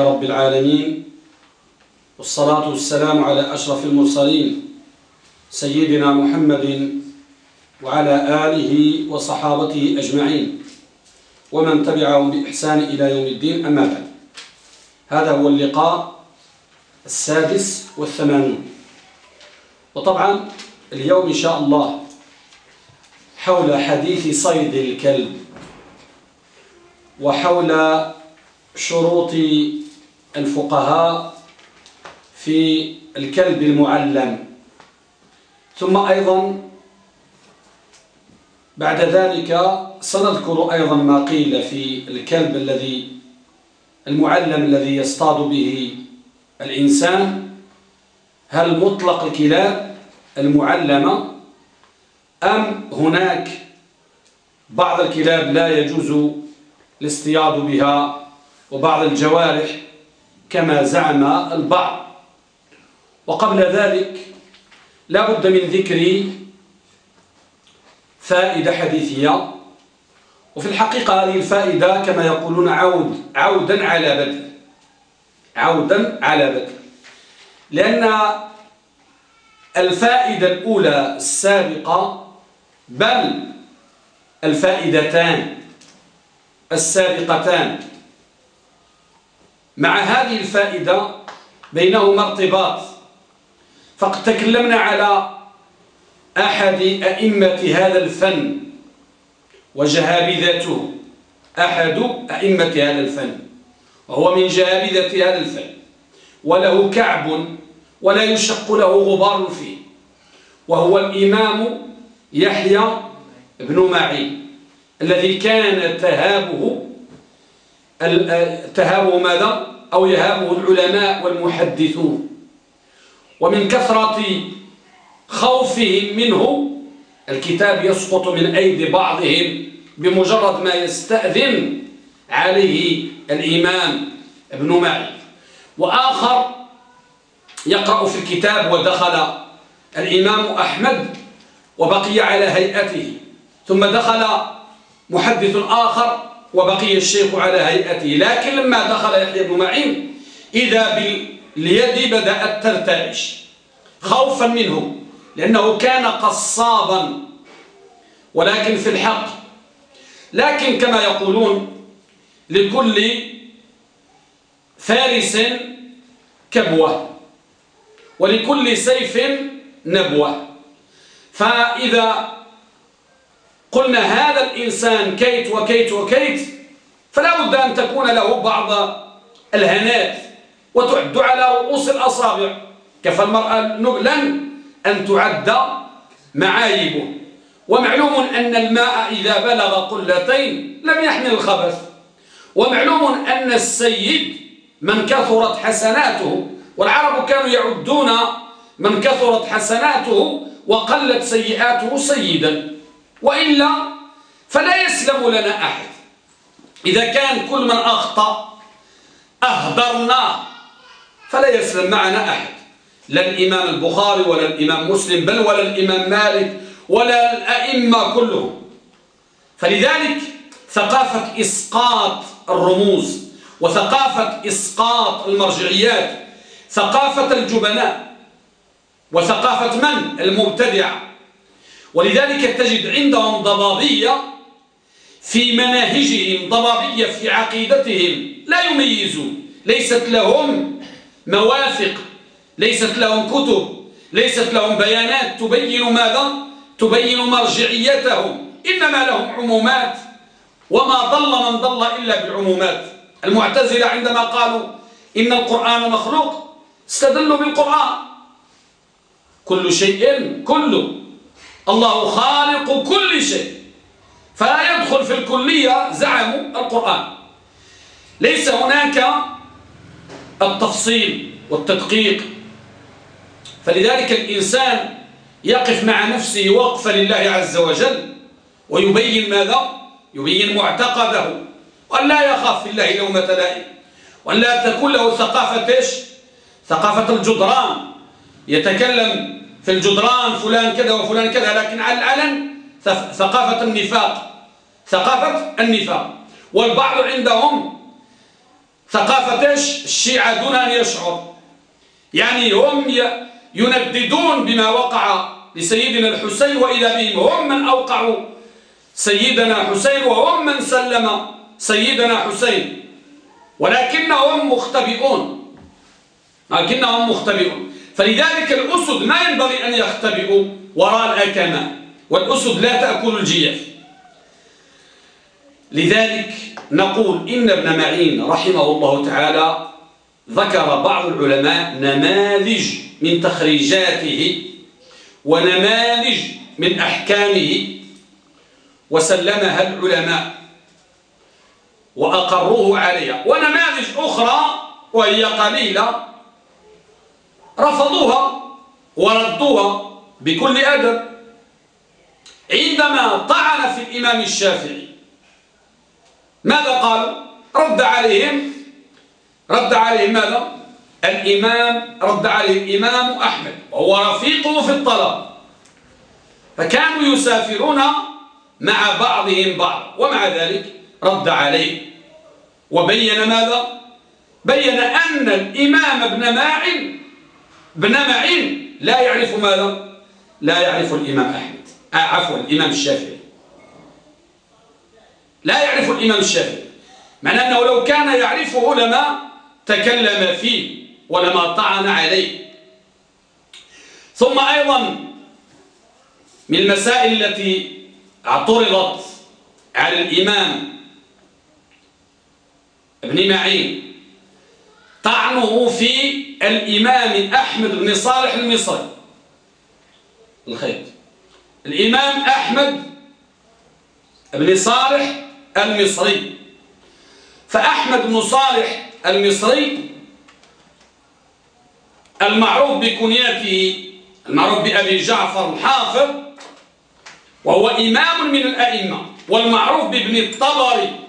رب العالمين والصلاة والسلام على أشرف المرسلين سيدنا محمد وعلى آله وصحابته أجمعين ومن تبعهم بإحسان إلى يوم الدين أما بعد. هذا هو اللقاء السادس والثمانون. وطبعا اليوم إن شاء الله حول حديث صيد الكلب وحول شروط الفقهاء في الكلب المعلم. ثم أيضا بعد ذلك سنذكر أيضا ما قيل في الكلب الذي المعلم الذي يصطاد به الإنسان. هل مطلق الكلاب المعلمة أم هناك بعض الكلاب لا يجوز الاصطياد بها وبعض الجوارح كما زعم البعض. وقبل ذلك لا بد من ذكر فائدة حديثية. وفي الحقيقة هذه الفائدة كما يقولون عود عودا على بدء. عودا على بدء. لأن الفائدة الأولى السابقة بل الفائدتان السابقتان. مع هذه الفائدة بينهما ارتباط. فقد تكلمنا على أحد أئمة هذا الفن وجهابذته. أحد أئمة هذا الفن وهو من جهابذة هذا الفن. وله كعب ولا يشق له غبار فيه. وهو الإمام يحيى بن معين الذي كان تهابه تهابه ماذا؟ أو يهابه العلماء والمحدثون. ومن كثرة خوفهم منه الكتاب يسقط من أيدي بعضهم بمجرد ما يستأذن عليه الإمام ابن معي. وآخر يقرأ في الكتاب ودخل الإمام أحمد وبقي على هيئته. ثم دخل محدث آخر وبقي الشيخ على هيئته. لكن لما دخل يحيى بن معين إذا باليد بدأت ترتعش خوفا منه لأنه كان قصابا ولكن في الحق. لكن كما يقولون لكل فارس كبوة ولكل سيف نبوة. فإذا قلنا هذا الإنسان كيت وكيت وكيت فلا بد أن تكون له بعض الهنات وتعد على رؤوس الأصابع. كفى المرأة نبلا أن تعد معايبه. ومعلوم أن الماء إذا بلغ قلتين لم يحمل الخبث. ومعلوم أن السيد من كثرت حسناته والعرب كانوا يعدون من كثرت حسناته وقلت سيئاته سيدا. وإلا فلا يسلم لنا أحد. إذا كان كل من أخطأ أهدرناه فلا يسلم معنا أحد. لا الإمام البخاري ولا الإمام مسلم بل ولا الإمام مالك ولا الأئمة كلهم. فلذلك ثقافة إسقاط الرموز وثقافة إسقاط المرجعيات ثقافة الجبناء وثقافة من؟ المبتدعة ولذلك تجد عندهم ضبابية في مناهجهم ضبابية في عقيدتهم. لا يميزون ليست لهم مواثق ليست لهم كتب ليست لهم بيانات. تبين ماذا؟ تبين مرجعيتهم. إنما لهم عمومات. وما ضل من ضل إلا بالعمومات المعتزلة عندما قالوا إن القرآن مخلوق استدلوا بالقرآن. كل شيء كله. الله خالق كل شيء. فلا يدخل في الكلية زعموا القرآن. ليس هناك التفصيل والتدقيق. فلذلك الإنسان يقف مع نفسه وقفا لله عز وجل ويبين ماذا؟ يبين معتقده. وأن لا يخاف في الله لومة لائم. وأن لا تكون له ثقافة إيش؟ ثقافة الجدران. يتكلم في الجدران فلان كذا وفلان كذا لكن على العلن ثقافة النفاق ثقافة النفاق. والبعض عندهم ثقافة الشيعة دون أن يشعر. يعني هم ينددون بما وقع لسيدنا الحسين وإذا بهم هم من أوقعوا سيدنا حسين وهم من سلم سيدنا حسين. ولكنهم مختبئون. لكنهم مختبئون. فلذلك الأسد ما ينبغي أن يختبئوا وراء الأكماء والأسد لا تأكل الجيف. لذلك نقول إن ابن معين رحمه الله تعالى ذكر بعض العلماء نماذج من تخريجاته ونماذج من أحكامه وسلمها العلماء وأقروه عليها. ونماذج أخرى وهي قليلة رفضوها وردوها بكل أدب عندما طعن في الإمام الشافعي. ماذا قالوا؟ رد عليهم رد عليهم ماذا؟ الإمام رد عليه الإمام أحمد وهو رفيقه في الطلب. فكانوا يسافرون مع بعضهم بعض ومع ذلك رد عليه. وبين ماذا؟ بين أن الإمام ابن معين ابن معين لا يعرف ماذا؟ لا يعرف الإمام أحمد. آه عفوا الإمام الشافعي. لا يعرف الإمام الشافعي. معنى أنه لو كان يعرفه لما تكلم فيه ولما طعن عليه. ثم أيضا من المسائل التي اعترضت على الإمام ابن معين طعنه في الإمام أحمد بن صالح المصري. الخير. الإمام أحمد بن صالح المصري. فأحمد بن صالح المصري المعروف بكنيته المعروف بأبي جعفر الحافظ وهو إمام من الأئمة والمعروف بابن الطبري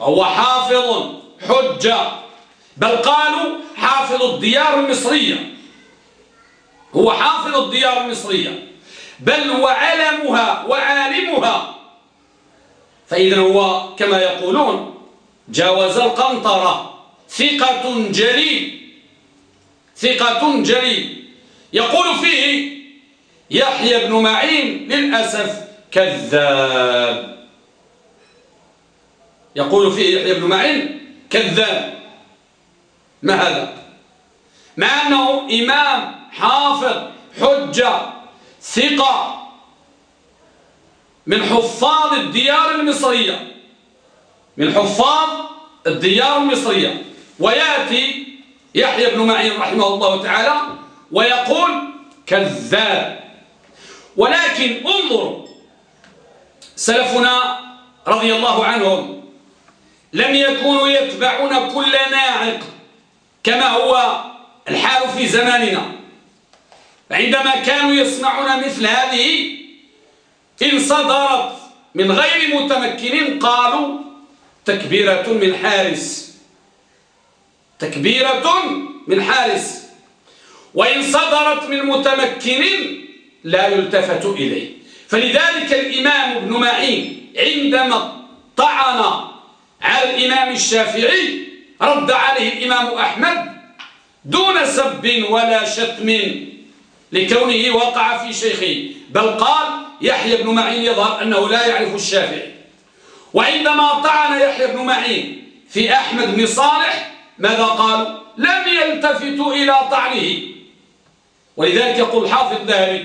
وهو حافظ حجة. بل قالوا حافظ الديار المصرية. هو حافظ الديار المصرية. بل هو علمها وعالمها. فإذا هو كما يقولون جاوز القنطرة. ثقة جليل. ثقة جليل. يقول فيه يحيى بن معين للأسف كذاب. يقول فيه يحيى بن معين كذاب. ما هذا؟ مع أنه إمام حافظ حجة ثقة من حفاظ الديار المصرية. من حفاظ الديار المصرية. ويأتي يحيى بن معين رحمه الله تعالى ويقول كذاب ولكن انظروا سلفنا رضي الله عنهم لم يكونوا يتبعون كل ناعق. كما هو الحال في زماننا. عندما كانوا يسمعون مثل هذه إن صدرت من غير متمكنين قالوا تكبيرة من حارس. تكبيرة من حارس. وإن صدرت من متمكنين لا يلتفت إليه. فلذلك الإمام ابن معين عندما طعن على الإمام الشافعي رد عليه الإمام أحمد دون سب ولا شتم لكونه وقع في شيخه. بل قال يحيى بن معين يظهر أنه لا يعرف الشافعي. وعندما طعن يحيى بن معين في أحمد بن صالح ماذا قال؟ لم يلتفتوا إلى طعنه. ولذلك يقول حافظ الذهبي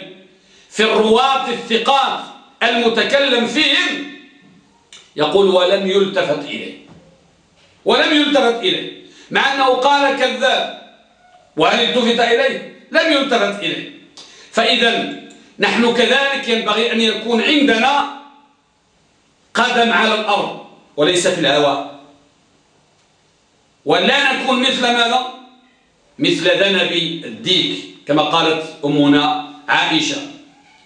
في الرواة الثقات المتكلم فيهم يقول ولم يلتفت إليه. ولم يلتفت إليه. مع أنه قال كذاب وهل التفت إليه؟ لم يلتفت إليه. فإذا نحن كذلك ينبغي أن يكون عندنا قدم على الأرض وليس في الهواء. ولا نكون مثل ماذا؟ مثل ذنب الديك كما قالت أمنا عائشة.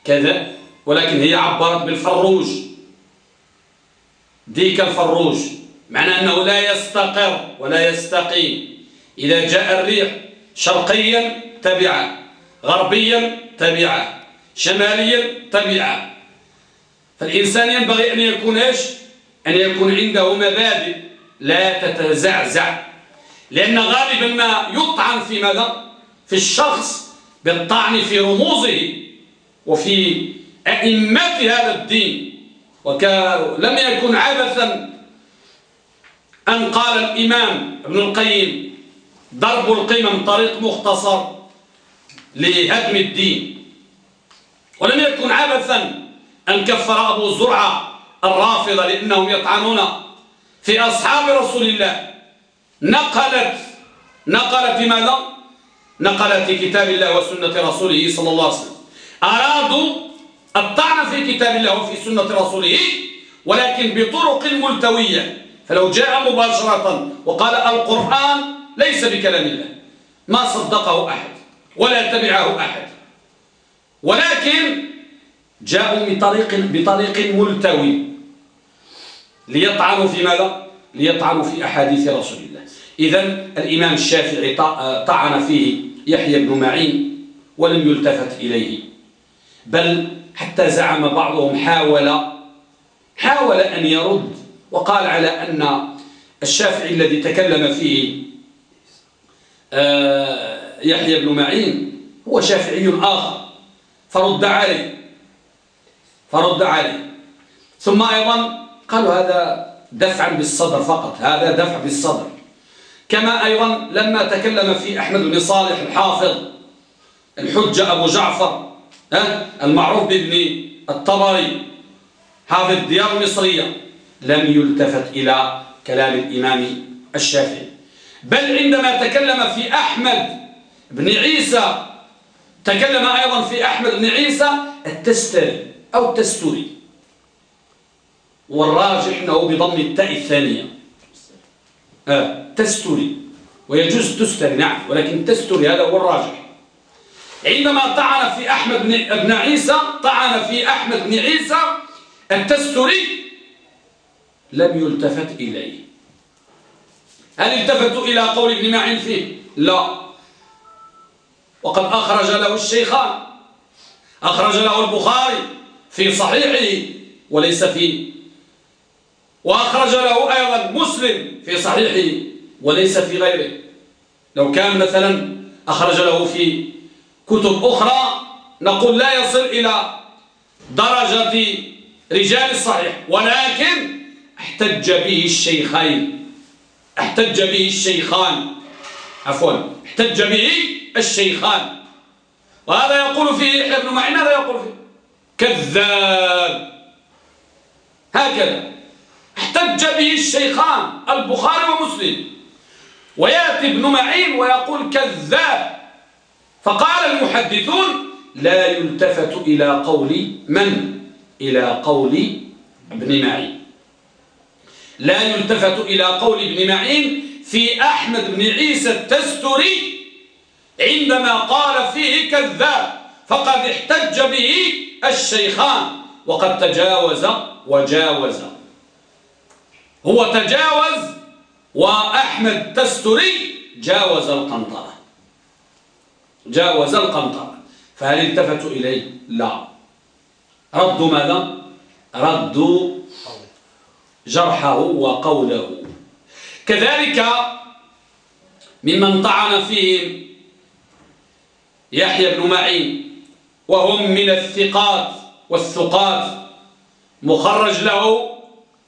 كذا ولكن هي عبرت بالفروج. ديك الفروج. معنى أنه لا يستقر ولا يستقيم. إذا جاء الريح شرقيا تبعه غربيا تبعه شماليا تبعه فالإنسان ينبغي أن يكون إيش؟ أن يكون عنده مبادئ لا تتزعزع. لأن غالبا ما يطعن في ماذا؟ في الشخص بالطعن في رموزه وفي أئمة هذا الدين. ولم يكن عبثا أن قال الإمام ابن القيم ضرب القمم طريق مختصر لهدم الدين. ولم يكن عبثا أن كفر أبو زرعة الرافضة لأنهم يطعنون في أصحاب رسول الله. نقلت نقلت ماذا؟ نقلت في كتاب الله وسنة رسوله صلى الله عليه وسلم. أرادوا الطعن في كتاب الله وفي سنة رسوله ولكن بطرق ملتوية. فلو جاء مباشرة وقال القرآن ليس بكلام الله ما صدقه أحد ولا تبعه أحد. ولكن جاءوا بطريق, بطريق ملتوي ليطعنوا في ماذا؟ ليطعنوا في أحاديث رسول الله. إذا الإمام الشافعي طعن فيه يحيى بن معين ولم يلتفت إليه. بل حتى زعم بعضهم حاول حاول أن يرد وقال على أن الشافعي الذي تكلم فيه آه، يحيى بن معين هو شافعي آخر فرد عليه فرد عليه. ثم أيضا قالوا هذا دفعا بالصدر فقط هذا دفع بالصدر. كما أيضا لما تكلم في أحمد بن صالح الحافظ الحجة أبو جعفر المعروف بابن الطبري حافظ الديار المصرية. لم يلتفت إلى كلام الإمام الشافعي. بل عندما تكلم في أحمد بن عيسى تكلم أيضا في أحمد بن عيسى التستري أو التستوري. والراجح أنه بضم التاء الثانية. آه تستوري. ويجوز تستري نعم ولكن تستوري هذا هو الراجح. عندما طعن في أحمد بن عيسى طعن في أحمد بن عيسى التستري لم يلتفت إليه. هل التفتوا إلى قول ابن معين فيه؟ لا. وقد أخرج له الشيخان. أخرج له البخاري في صحيحه وليس في وأخرج له أيضا مسلم في صحيحه وليس في غيره. لو كان مثلا أخرج له في كتب أخرى نقول لا يصل إلى درجة رجال الصحيح. ولكن احتج به الشيخين. احتج به الشيخان. عفوا. احتج به الشيخان. وهذا يقول فيه يحيى بن معين هذا يقول فيه. كذاب. هكذا. احتج به الشيخان البخاري ومسلم. ويأتي ابن معين ويقول كذاب. فقال المحدثون لا يلتفت إلى قول من؟ إلى قول ابن معين. لا يلتفت إلى قول ابن معين في أحمد بن عيسى التستري عندما قال فيه كذاب فقد احتج به الشيخان وقد تجاوز وجاوز هو تجاوز وأحمد تستري جاوز القنطرة جاوز القنطرة فهل التفتوا إليه؟ لا ردوا ماذا؟ ردوا جرحه وقوله. كذلك ممن طعن فيهم يحيى بن معين وهم من الثقات والثقات مخرج له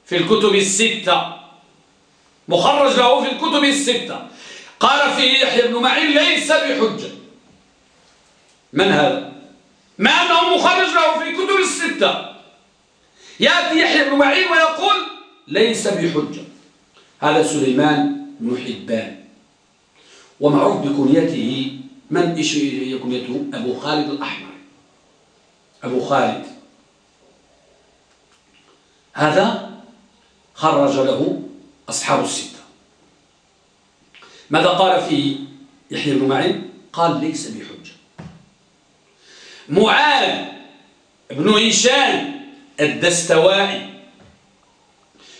في الكتب الستة. مخرج له في الكتب الستة. قال فيه يحيى بن معين ليس بحجة. من هذا؟ ما أنه مخرج له في الكتب الستة. يأتي يحيى بن معين ويقول ليس بحجة. هذا سليمان بن حبان. ومعروف بكنيته من إيش كنيته أبو خالد الأحمر. أبو خالد. هذا خرج له أصحاب الستة. ماذا قال فيه يحيى بن معين؟ قال ليس بحجة. معاذ بن هشام الدستوائي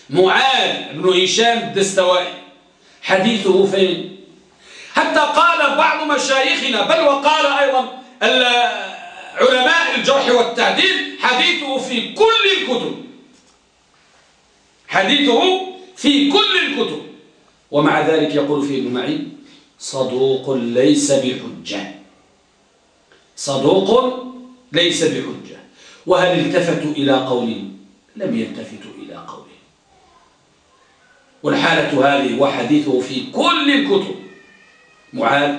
معاذ بن هشام الدستوائي حديثه فين؟ حتى قال بعض مشايخنا بل وقال أيضا علماء الجرح والتعديل حديثه في كل الكتب. حديثه في كل الكتب. ومع ذلك يقول فيه ابن معين صدوق ليس بحجة. صدوق ليس بحجة. وهل التفتوا إلى قوله لم يلتفتوا إلى قوله والحالة هذه وحديثه في كل الكتب. معاذ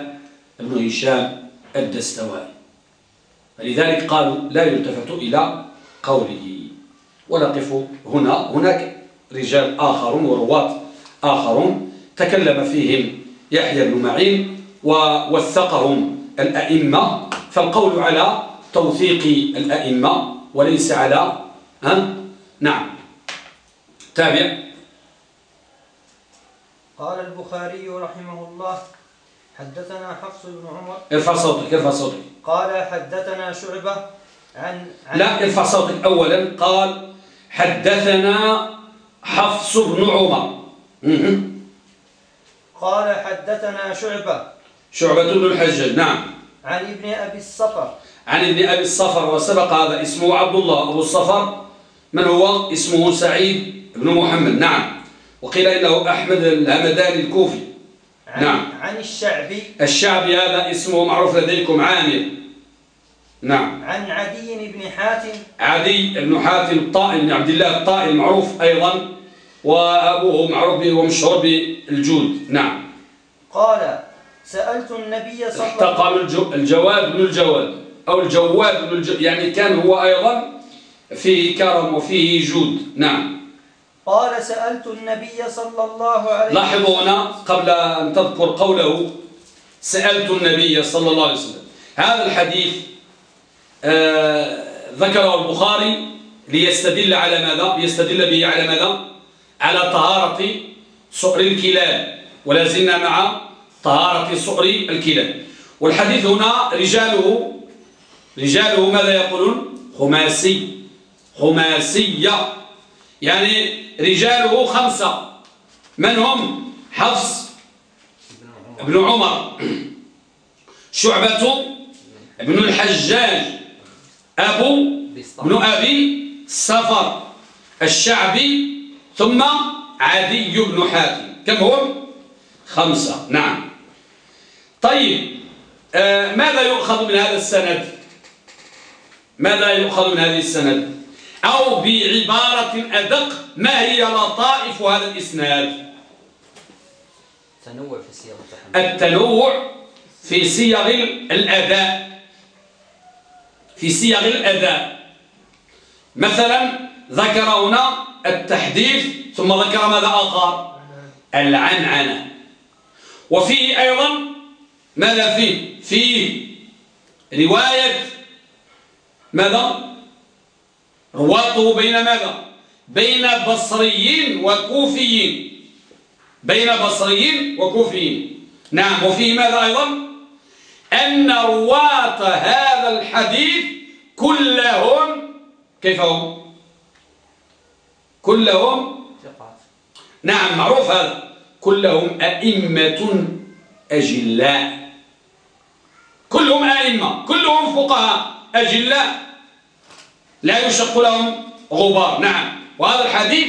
بن هشام الدستوائي. فلذلك قالوا لا يلتفت إلى قوله. ونقف هنا. هناك رجال آخرون ورواة آخرون تكلم فيهم يحيى بن معين ووثقهم الأئمة. فالقول على توثيق الأئمة وليس على ها؟ نعم. تابع. قال البخاري رحمه الله حدثنا حفص بن عمر. ارفع صوتك ارفع صوتك. قال حدثنا شعبة عن, عن لا ارفع صوتك أولا. قال حدثنا حفص بن عمر. قال حدثنا شعبة. شعبة بن الحجاج نعم. عن ابن أبي الصفر. عن ابن أبي الصفر وسبق هذا اسمه عبد الله أبو الصفر. من هو؟ اسمه سعيد بن محمد نعم. وقيل إنه أحمد الهمداني الكوفي. عن نعم. عن الشعبي. الشعبي هذا اسمه معروف لديكم عامر. نعم. عن عدي بن حاتم. عدي بن حاتم الطائي بن عبد الله الطائي المعروف أيضا وأبوه معروف به ومشهور بالجود. نعم. قال سألت النبي صلى الله احتقر الجو الجواد بن الجواد أو الجواد بن الجواد يعني كان هو أيضا فيه كرم وفيه جود. نعم. قال سألت النبي صلى الله عليه لاحظوا هنا قبل أن تذكر قوله سألت النبي صلى الله عليه وسلم. هذا الحديث آه ذكره البخاري ليستدل على ماذا؟ ليستدل به على ماذا؟ على طهارة صقر الكلاب ولا زلنا مع طهارة صقر الكلاب. والحديث هنا رجاله رجاله ماذا يقولون؟ خماسي خماسية. يعني رجاله خمسة. من هم؟ حفص ابن عمر شعبة ابن الحجاج أبو ابن أبي سفر الشعبي ثم عدي بن حاتم. كم هم؟ خمسة. نعم. طيب آه ماذا يؤخذ من هذا السند؟ ماذا يؤخذ من هذه السند؟ أو بعبارة أدق ما هي لطائف هذا الإسناد؟ تنوع في صيغ التنوع في صيغ الأداء. في صيغ الأداء. مثلا ذكر هنا التحديث ثم ذكر ماذا آخر؟ العنعنة. وفيه أيضا ماذا فيه؟ فيه رواية. ماذا؟ رواته بين ماذا؟ بين بصريين وكوفيين. بين بصريين وكوفيين. نعم وفيه ماذا أيضا؟ أن رواة هذا الحديث كلهم كيف هم كلهم نعم معروف هذا. كلهم أئمة أجلاء. كلهم أئمة كلهم فقهاء أجلاء. لا يشق لهم غبار. نعم. وهذا الحديث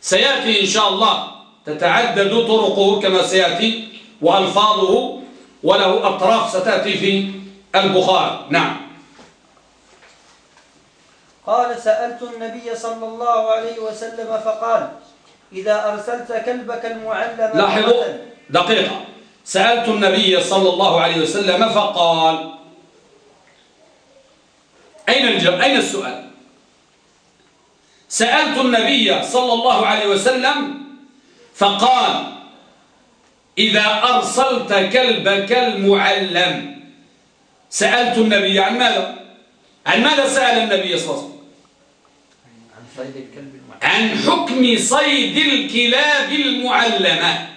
سيأتي إن شاء الله. تتعدد طرقه كما سيأتي وألفاظه وله أطراف ستأتي في البخاري. نعم. قال سألت النبي صلى الله عليه وسلم فقال إذا أرسلت كلبك المعلم لاحظوا. دقيقة. سألت النبي صلى الله عليه وسلم فقال أين. أين السؤال؟ سألت النبي صلى الله عليه وسلم فقال إذا أرسلت كلبك المعلم. سألت النبي عن ماذا؟ عن ماذا سأل النبي صلى الله عليه وسلم؟ عن صيد الكلب المعلم. عن حكم صيد الكلاب المعلمة.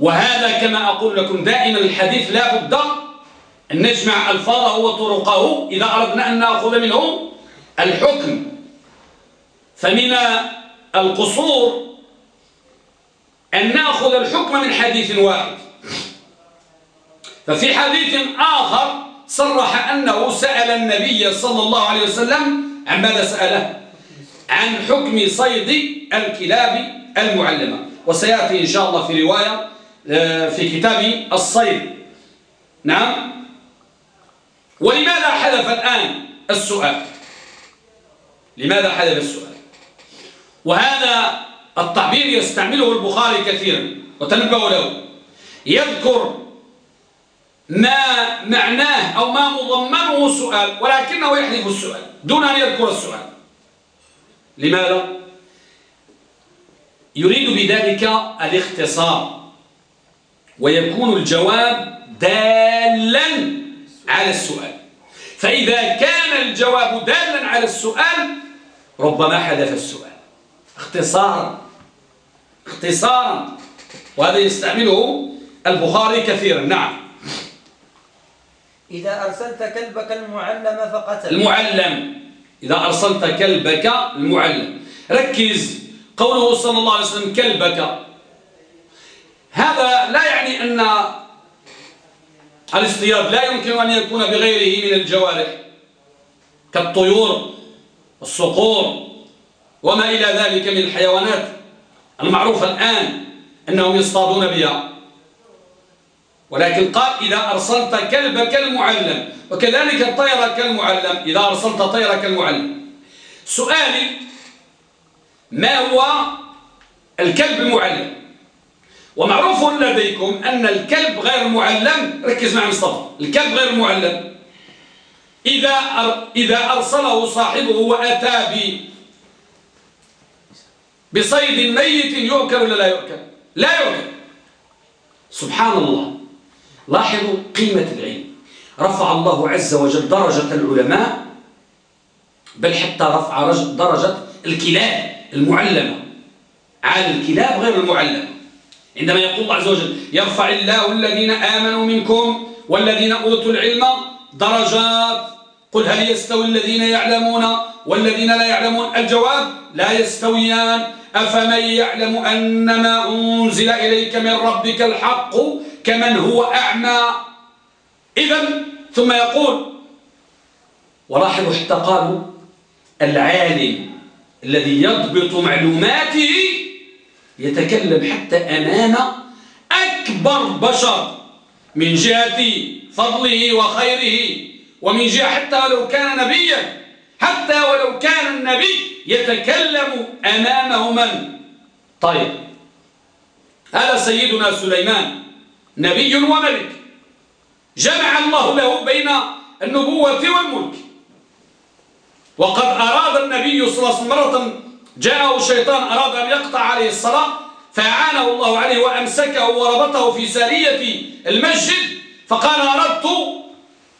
وهذا كما أقول لكم دائما الحديث لا بد أن نجمع ألفاظه وطرقه إذا أردنا أن نأخذ منه الحكم. فمن القصور أن نأخذ الحكم من حديث واحد. ففي حديث آخر صرح أنه سأل النبي صلى الله عليه وسلم عن ماذا سأله؟ عن حكم صيد الكلاب المعلمة. وسيأتي إن شاء الله في رواية آه، في كتاب الصيد. نعم؟ ولماذا حذف الآن السؤال؟ لماذا حذف السؤال؟ وهذا التعبير يستعمله البخاري كثيرا وتنبهوا له. يذكر ما معناه أو ما مضمنه سؤال ولكنه يحذف السؤال دون أن يذكر السؤال. لماذا؟ يريد بذلك الاختصار ويكون الجواب دالا على السؤال. فإذا كان الجواب دالا على السؤال ربما حذف السؤال. اختصارا. اختصارا. وهذا يستعمله البخاري كثيرا. نعم. إذا أرسلت كلبك المعلم فقتل. المعلم. إذا أرسلت كلبك المعلم. ركز. قوله صلى الله عليه وسلم كلبك. هذا لا يعني أن الاصطياد لا يمكن أن يكون بغيره من الجوارح كالطيور والصقور وما إلى ذلك من الحيوانات المعروفة الآن أنهم يصطادون بها. ولكن قال إذا أرسلت كلبك المعلم وكذلك الطير كالمعلم إذا أرسلت طيرك المعلم. سؤالي ما هو الكلب المعلم؟ ومعروف لديكم أن الكلب غير معلم. ركز معي مصطفى. الكلب غير معلم. إذا إذا أرسله صاحبه وأتى ب بصيد ميت يؤكل ولا لا يؤكل؟ لا يؤكل. سبحان الله. لاحظوا قيمة العلم. رفع الله عز وجل درجة العلماء بل حتى رفع درجة الكلاب المعلمة. على الكلاب غير المعلمة عندما يقول الله عز وجل يرفع الله الذين آمنوا منكم والذين أوتوا العلم درجات. قل هل يستوي الذين يعلمون والذين لا يعلمون؟ الجواب لا يستويان. أفمن يعلم أنما أنزل إليك من ربك الحق كمن هو أعمى؟ إذا ثم يقول ولاحظوا حتى قالوا العالم الذي يضبط معلوماته يتكلم حتى أمام أكبر بشر من جهة فضله وخيره ومن جهة حتى ولو كان نبيا حتى ولو كان النبي يتكلم أمامه من؟ طيب هذا سيدنا سليمان نبي وملك. جمع الله له بين النبوة والملك. وقد أراد النبي صلى الله عليه وسلم مرة جاءه الشيطان أراد أن يقطع عليه الصلاة فأعانه الله عليه وأمسكه وربطه في سارية المسجد فقال أردت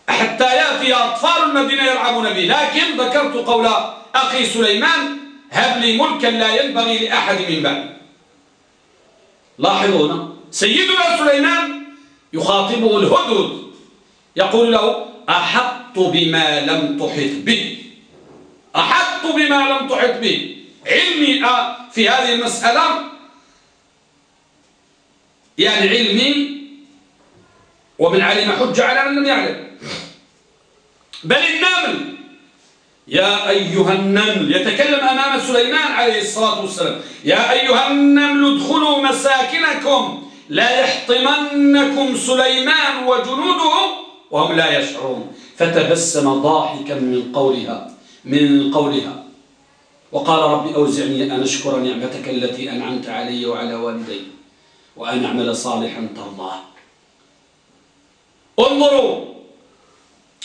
حتى يأتي أطفال المدينة يلعبون به لكن ذكرت قول أخي سليمان هب لي ملكا لا ينبغي لأحد من بعد لاحظوا هنا سيدنا سليمان يخاطبه الهدهد يقول له أحط بما لم تحط به أحط بما لم تحط به علمي في هذه المسألة. يعني علمي ومن علم حج على من لم يعلم. بل النمل. يا أيها النمل يتكلم أمام سليمان عليه الصلاة والسلام. يا أيها النمل ادخلوا مساكنكم. لا يحطمنكم سليمان وجنوده وهم لا يشعرون. فتبسم ضاحكا من قولها من قولها. وقال رب أوزعني أن أشكر نعمتك التي أنعمت علي وعلى والدي وأن أعمل صالحا ترضاه. انظروا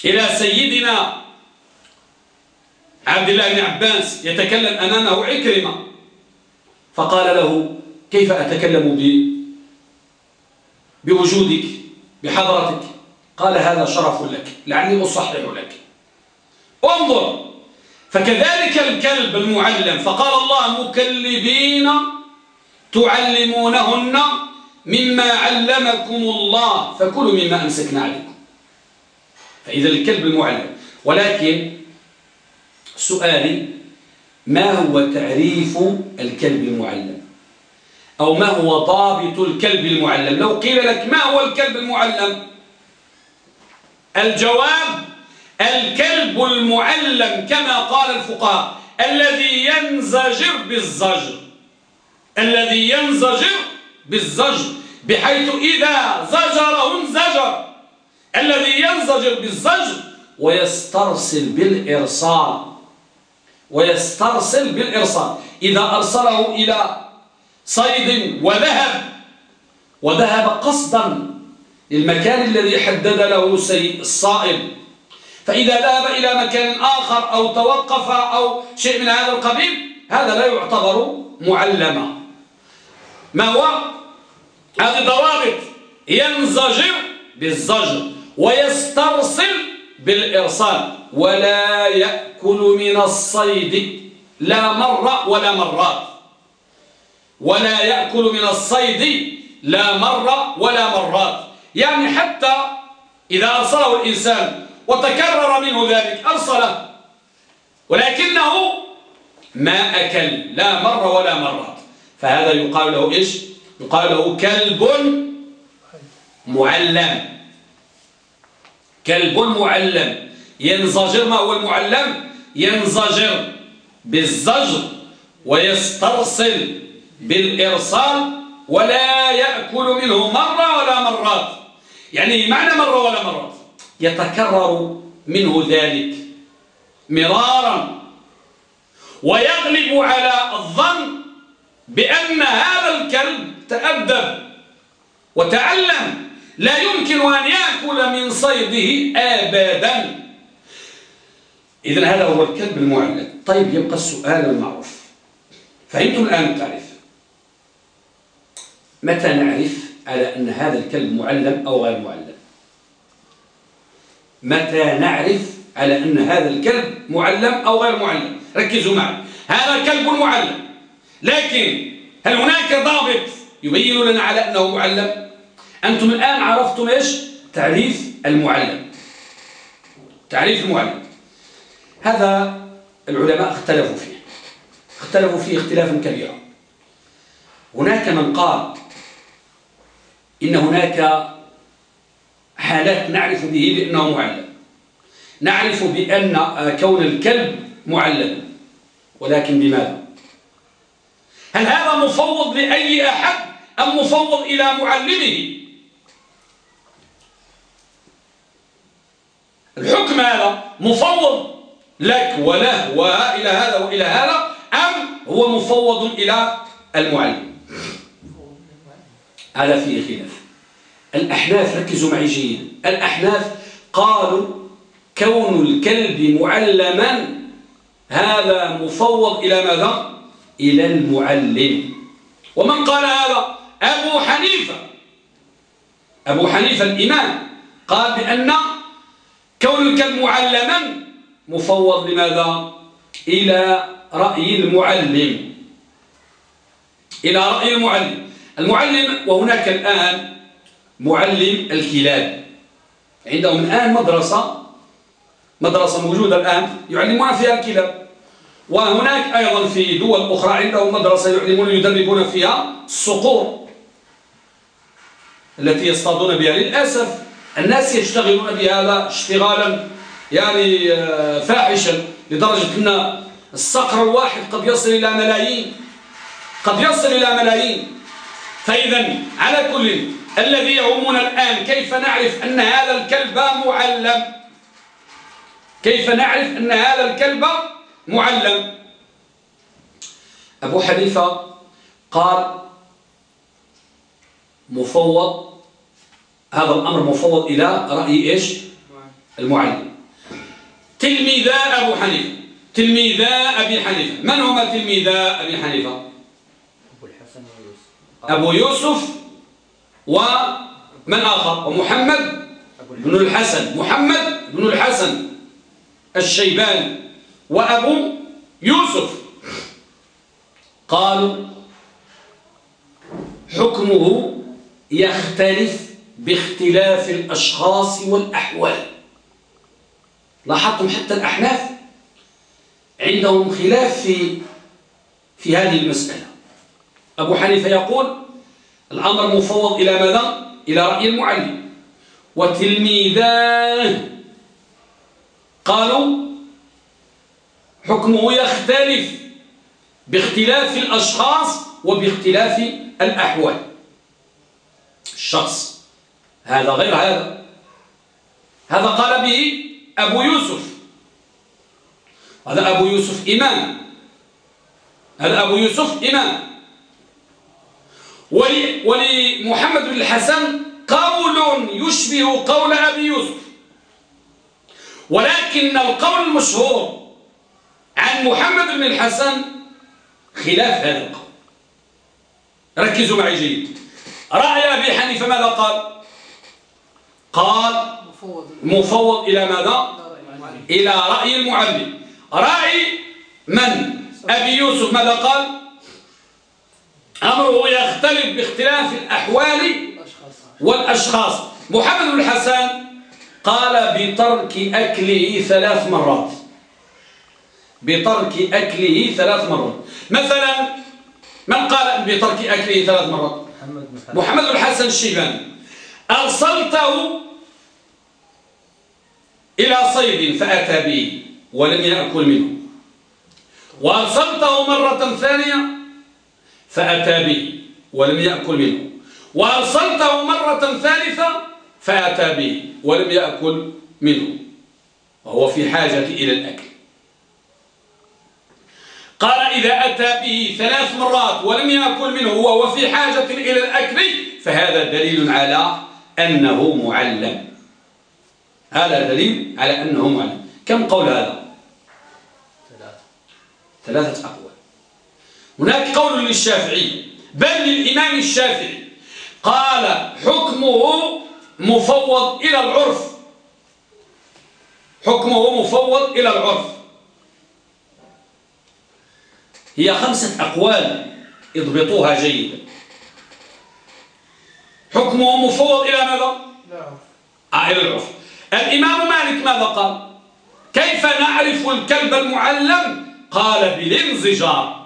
إلى سيدنا عبد الله بن عباس يتكلم أمامه عكرمة فقال له كيف أتكلم بوجودك بحضرتك؟ قال هذا شرف لك لعلي أصحح لك. انظر فكذلك الكلب المعلم فقال الله مكلبين تعلمونهن مما علمكم الله فكلوا مما أمسكنا عليكم. فإذا الكلب المعلم. ولكن سؤالي ما هو تعريف الكلب المعلم؟ أو ما هو ضابط الكلب المعلم؟ لو قيل لك ما هو الكلب المعلم؟ الجواب الكلب المعلم كما قال الفقهاء الذي ينزجر بالزجر. الذي ينزجر بالزجر. بحيث إذا زجره انزجر الذي ينزجر بالزجر ويسترسل بالإرسال ويسترسل بالإرسال إذا أرسله إلى صيد وذهب وذهب قصدا للمكان الذي حدد له الصائد فإذا ذهب إلى مكان آخر أو توقف أو شيء من هذا القبيل هذا لا يعتبر معلما. ما هو؟ هذه ضوابط. ينزجر بالزجر ويسترسل بالإرسال. ولا يأكل من الصيد. لا مرة ولا مرات. ولا يأكل من الصيد. لا مرة ولا مرات. يعني حتى إذا أرسله الإنسان وتكرر منه ذلك أرسله ولكنه ما أكل لا مرة ولا مرات فهذا يقال له إيش؟ يقال له كلب معلم. كلب معلم. ينزجر ما هو المعلم؟ ينزجر بالزجر ويسترسل بالإرسال ولا يأكل منه مرة ولا مرات. يعني معنى مرة ولا مرات؟ يتكرر منه ذلك مرارا ويغلب على الظن بأن هذا الكلب تأدب وتعلم لا يمكن أن يأكل من صيده أبدا. إذن هذا هو الكلب المعلم طيب يبقى السؤال المعروف. فهمتم الآن التعريف متى نعرف على أن هذا الكلب معلم أو غير معلم؟ متى نعرف على أن هذا الكلب معلم أو غير معلم؟ ركزوا معي. هذا كلب معلم. لكن هل هناك ضابط يبين لنا على أنه معلم؟ أنتم الآن عرفتم إيش؟ تعريف المعلم. تعريف المعلم. هذا العلماء اختلفوا فيه. اختلفوا فيه اختلافا كبيرا. هناك من قال إن هناك حالات نعرف به بأنه معلم. نعرف بأن كون الكلب معلم. ولكن بماذا؟ هل هذا مفوض لأي أحد أم مفوض إلى معلمه؟ الحكم هذا مفوض لك وله وإلى هذا وإلى هذا أم هو مفوض إلى المعلم؟ هذا فيه خلاف. الأحناف ركزوا معي جيدا الأحناف قالوا كون الكلب معلما هذا مفوض إلى ماذا؟ إلى المعلم. ومن قال هذا؟ أبو حنيفة. أبو حنيفة الإمام قال بأن كون الكلب معلما مفوض لماذا؟ إلى رأي المعلم. إلى رأي المعلم. المعلم وهناك الآن معلم الكلاب. عندهم الآن مدرسة مدرسة موجودة الآن يعلمون فيها الكلاب. وهناك أيضا في دول أخرى عندهم مدرسة يعلمون يدربون فيها الصقور التي يصطادون بها. للأسف الناس يشتغلون بهذا اشتغالا يعني آه، فاحشا لدرجة أن الصقر الواحد قد يصل إلى ملايين قد يصل إلى ملايين. فإذا على كل الذي يهمنا الآن كيف نعرف أن هذا الكلب معلم؟ كيف نعرف أن هذا الكلب معلم؟ أبو حنيفة قال مفوض هذا الأمر مفوض إلى رأي إيش؟ المعلم. تلميذا أبو حنيفة تلميذا أبي حنيفة. من هما تلميذا أبي حنيفة؟ أبو يوسف ومن آخر؟ ومحمد بن الحسن. محمد بن الحسن الشيباني. وأبو يوسف. قالوا حكمه يختلف باختلاف الأشخاص والأحوال. لاحظتم حتى الأحناف؟ عندهم خلاف في في هذه المسألة. أبو حنيفة يقول الأمر مفوض إلى ماذا؟ إلى رأي المعلم. وتلميذاه. قالوا حكمه يختلف باختلاف الأشخاص وباختلاف الأحوال. الشخص. هذا غير هذا. هذا قال به أبو يوسف. هذا أبو يوسف إمام. هذا أبو يوسف إمام. ولمحمد بن الحسن قول يشبه قول أبي يوسف. ولكن القول المشهور عن محمد بن الحسن خلاف هذا القول. ركزوا معي جيد. رأي أبي حنيفة ماذا قال؟ قال مفوض. إلى ماذا؟ إلى رأي المعلم. رأي من؟ أبي يوسف ماذا قال؟ أمره يختلف باختلاف الأحوال والأشخاص. محمد بن الحسن قال بترك أكله ثلاث مرات. بترك أكله ثلاث مرات. مثلا من قال بترك أكله ثلاث مرات؟ محمد بن الحسن الشيباني أرسلته إلى صيد فأتى به ولم يأكل منه. وأرسلته مرة ثانية فأتى به ولم يأكل منه. وأرسلته مرة ثالثة فأتى به ولم يأكل منه. وهو في حاجة إلى الأكل. قال إذا أتى به ثلاث مرات ولم يأكل منه وهو في حاجة إلى الأكل فهذا دليل على أنه معلم. هذا دليل على أنه معلم. كم قول هذا؟ ثلاثة. أقوال. هناك قول للشافعي بل للإمام الشافعي قال حكمه مفوض إلى العرف حكمه مفوض إلى العرف هي خمسة أقوال اضبطوها جيدا حكمه مفوض إلى ماذا؟ آه إلى العرف الإمام مالك ماذا قال؟ كيف نعرف الكلب المعلم؟ قال بالانزجار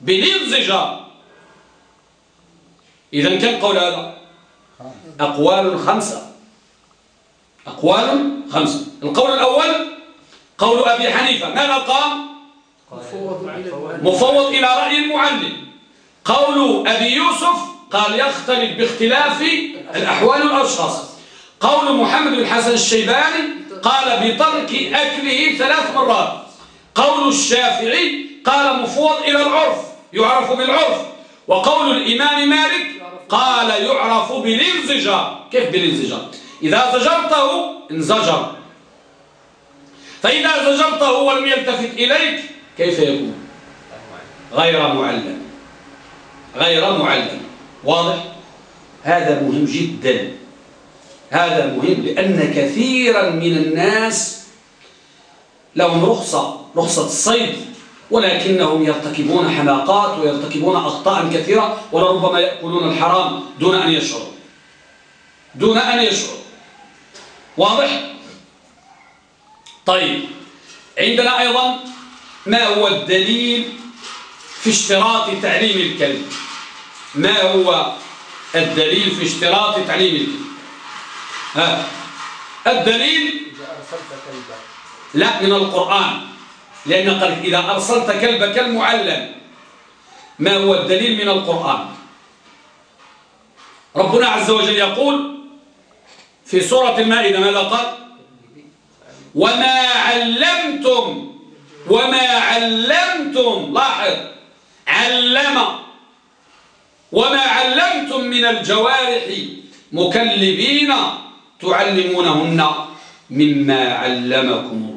بالانزجار إذا كم قول هذا؟ أقوال خمسة. أقوال خمسة. القول الأول قول أبي حنيفة. ماذا قال؟ مفوض إلى رأي المعلم. قول أبي يوسف قال يختلف باختلاف الأحوال والأشخاص قول محمد بن الشيباني قال بترك أكله ثلاث مرات. قول الشافعي قال مفوض إلى العرف. يعرف بالعرف. وقول الإمام مالك قال يعرف بالانزجار. كيف بالانزجار؟ إذا زجرته انزجر. فإذا زجرته ولم يلتفت إليك كيف يكون؟ غير معلم. غير معلم. واضح؟ هذا مهم جدا. هذا مهم لأن كثيرا من الناس لهم رخصة رخصة الصيد. ولكنهم يرتكبون حماقات ويرتكبون أخطاء كثيرة ولربما يأكلون الحرام دون أن يشعروا. دون أن يشعروا. واضح؟ طيب. عندنا أيضا ما هو الدليل في اشتراط تعليم الكلب؟ ما هو الدليل في اشتراط تعليم الكلب؟ ها؟ الدليل لا من القرآن. لأن قال إذا أرسلت كلبك المعلم ما هو الدليل من القرآن؟ ربنا عز وجل يقول في سورة المائدة ماذا قال؟ وما علمتم وما علمتم لاحظ علم. وما علمتم من الجوارح مكلبين تعلمونهن مما علمكم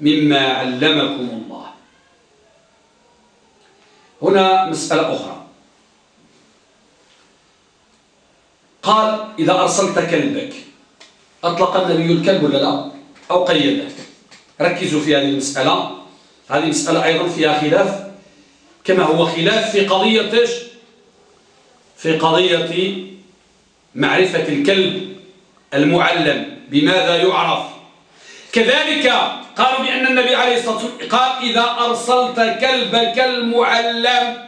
مما علمكم الله. هنا مسألة أخرى. قال إذا أرسلت كلبك أطلق النبي الكلب ولا لا؟ أو قيده ركزوا في هذه المسألة. هذه مسألة أيضا فيها خلاف كما هو خلاف في قضية في قضية معرفة الكلب المعلم بماذا يعرف. كذلك قالوا بأن النبي عليه الصلاة والسلام قال إذا أرسلت كلبك المعلم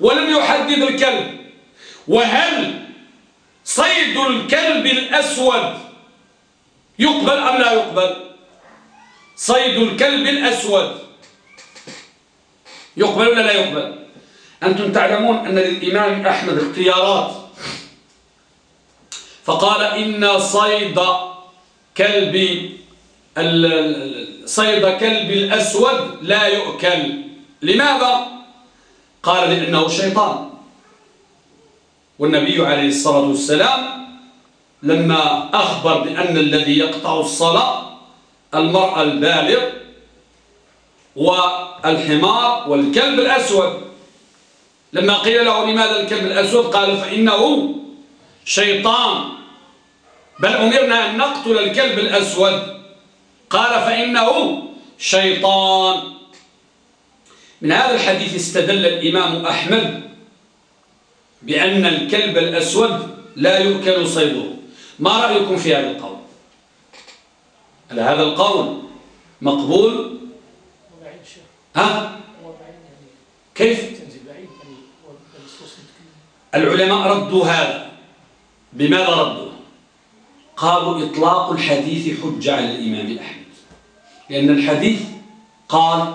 ولم يحدد الكلب وهل صيد الكلب الأسود يقبل أم لا يقبل؟ صيد الكلب الأسود يقبل ولا لا يقبل؟ أنتم تعلمون أن للإمام أحمد اختيارات. فقال إن صيد كلب صيد كلب الأسود لا يؤكل. لماذا؟ قال لأنه شيطان. والنبي عليه الصلاة والسلام لما أخبر بأن الذي يقطع الصلاة المرأة البالغ والحمار والكلب الأسود. لما قيل له لماذا الكلب الأسود؟ قال فإنه شيطان. بل أمرنا أن نقتل الكلب الأسود. قال فإنه شيطان. من هذا الحديث استدل الإمام أحمد بأن الكلب الأسود لا يؤكل صيده. ما رأيكم في هذا القول؟ هل هذا القول مقبول؟ ها؟ كيف؟ العلماء ردوا هذا. بماذا ردوا؟ قالوا إطلاق الحديث حجة على الإمام أحمد. لأن الحديث قال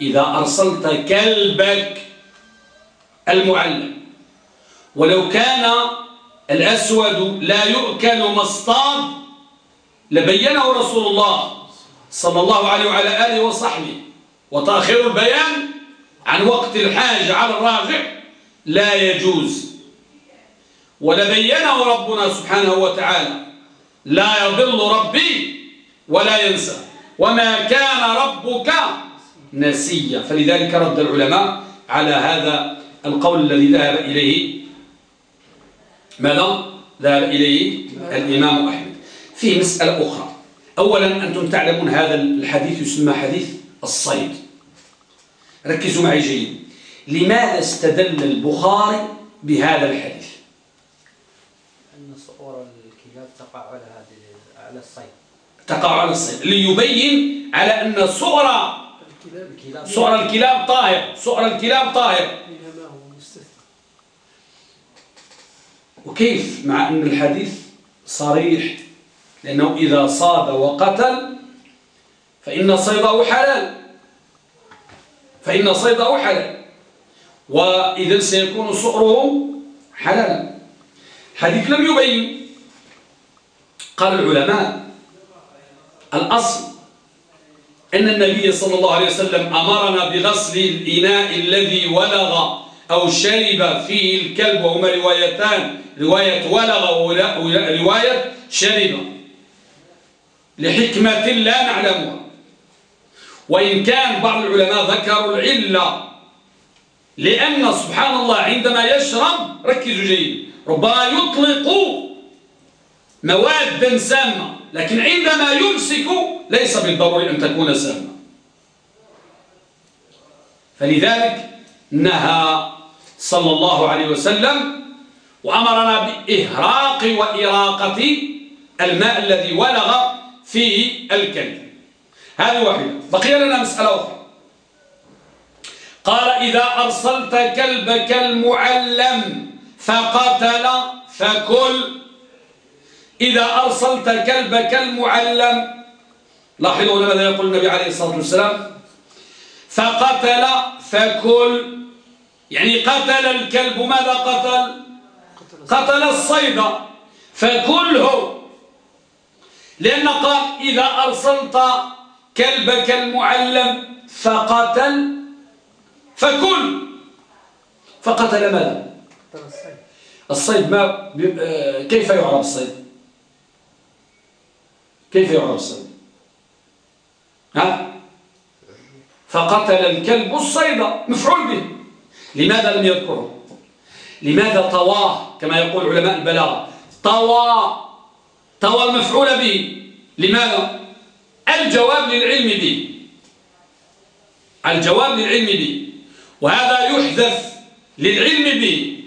إذا أرسلت كلبك المعلم ولو كان الأسود لا يؤكل مصطاد لبينه رسول الله صلى الله عليه وعلى آله وصحبه. وتأخير البيان عن وقت الحاجة على الراجع لا يجوز. ولبينه ربنا سبحانه وتعالى لا يضل ربي ولا ينسى. وما كان ربك نسيا. فلذلك رد العلماء على هذا القول الذي ذهب إليه ماذا؟ ذهب إليه الإمام أحمد. في مسألة أخرى. أولا أنتم تعلمون هذا الحديث يسمى حديث الصيد. ركزوا معي جيد لماذا استدل البخاري بهذا الحديث؟ أن صور الكلاب تقع على على الصيد. تقع على الصيد ليبين على أن صور صور الكلاب طاهر صور الكلاب طاهر. وكيف؟ مع أن الحديث صريح لأنه إذا صاد وقتل فإن صيده حلال. فإن صيده حلال. وإذا سيكون صؤره حلالا. الحديث لم يبين. قال العلماء الأصل أن النبي صلى الله عليه وسلم أمرنا بغسل الإناء الذي ولغ أو شرب فيه الكلب وهما روايتان رواية ولغ ورواية شرب. لحكمة لا نعلمها. وإن كان بعض العلماء ذكروا العلة لأن سبحان الله عندما يشرب ركزوا جيد ربما يطلق موادا سامة لكن عندما يمسك ليس بالضروري أن تكون سامة فلذلك نهى صلى الله عليه وسلم وأمرنا بإهراق وإراقة الماء الذي ولغ فيه الكلب. هذه واحدة. بقي لنا مسألة أخرى. قال إذا أرسلت كلبك المعلم فقتل فكل إذا أرسلت كلبك المعلم لاحظوا ماذا يقول النبي عليه الصلاة والسلام؟ فقتل فكل. يعني قتل الكلب ماذا قتل؟ قتل الصيد. فكله. لأن قال إذا أرسلت كلبك المعلم فقتل فكل. فقتل ماذا؟ الصيد. ما آه، كيف يعرف الصيد؟ كيف الصيد ها؟ فقتل الكلب الصيد مفعول به. لماذا لم يذكره؟ لماذا طواه كما يقول علماء البلاغة. طوى طوى المفعول به. لماذا؟ الجواب للعلم به. الجواب للعلم به. وهذا يحذف للعلم به.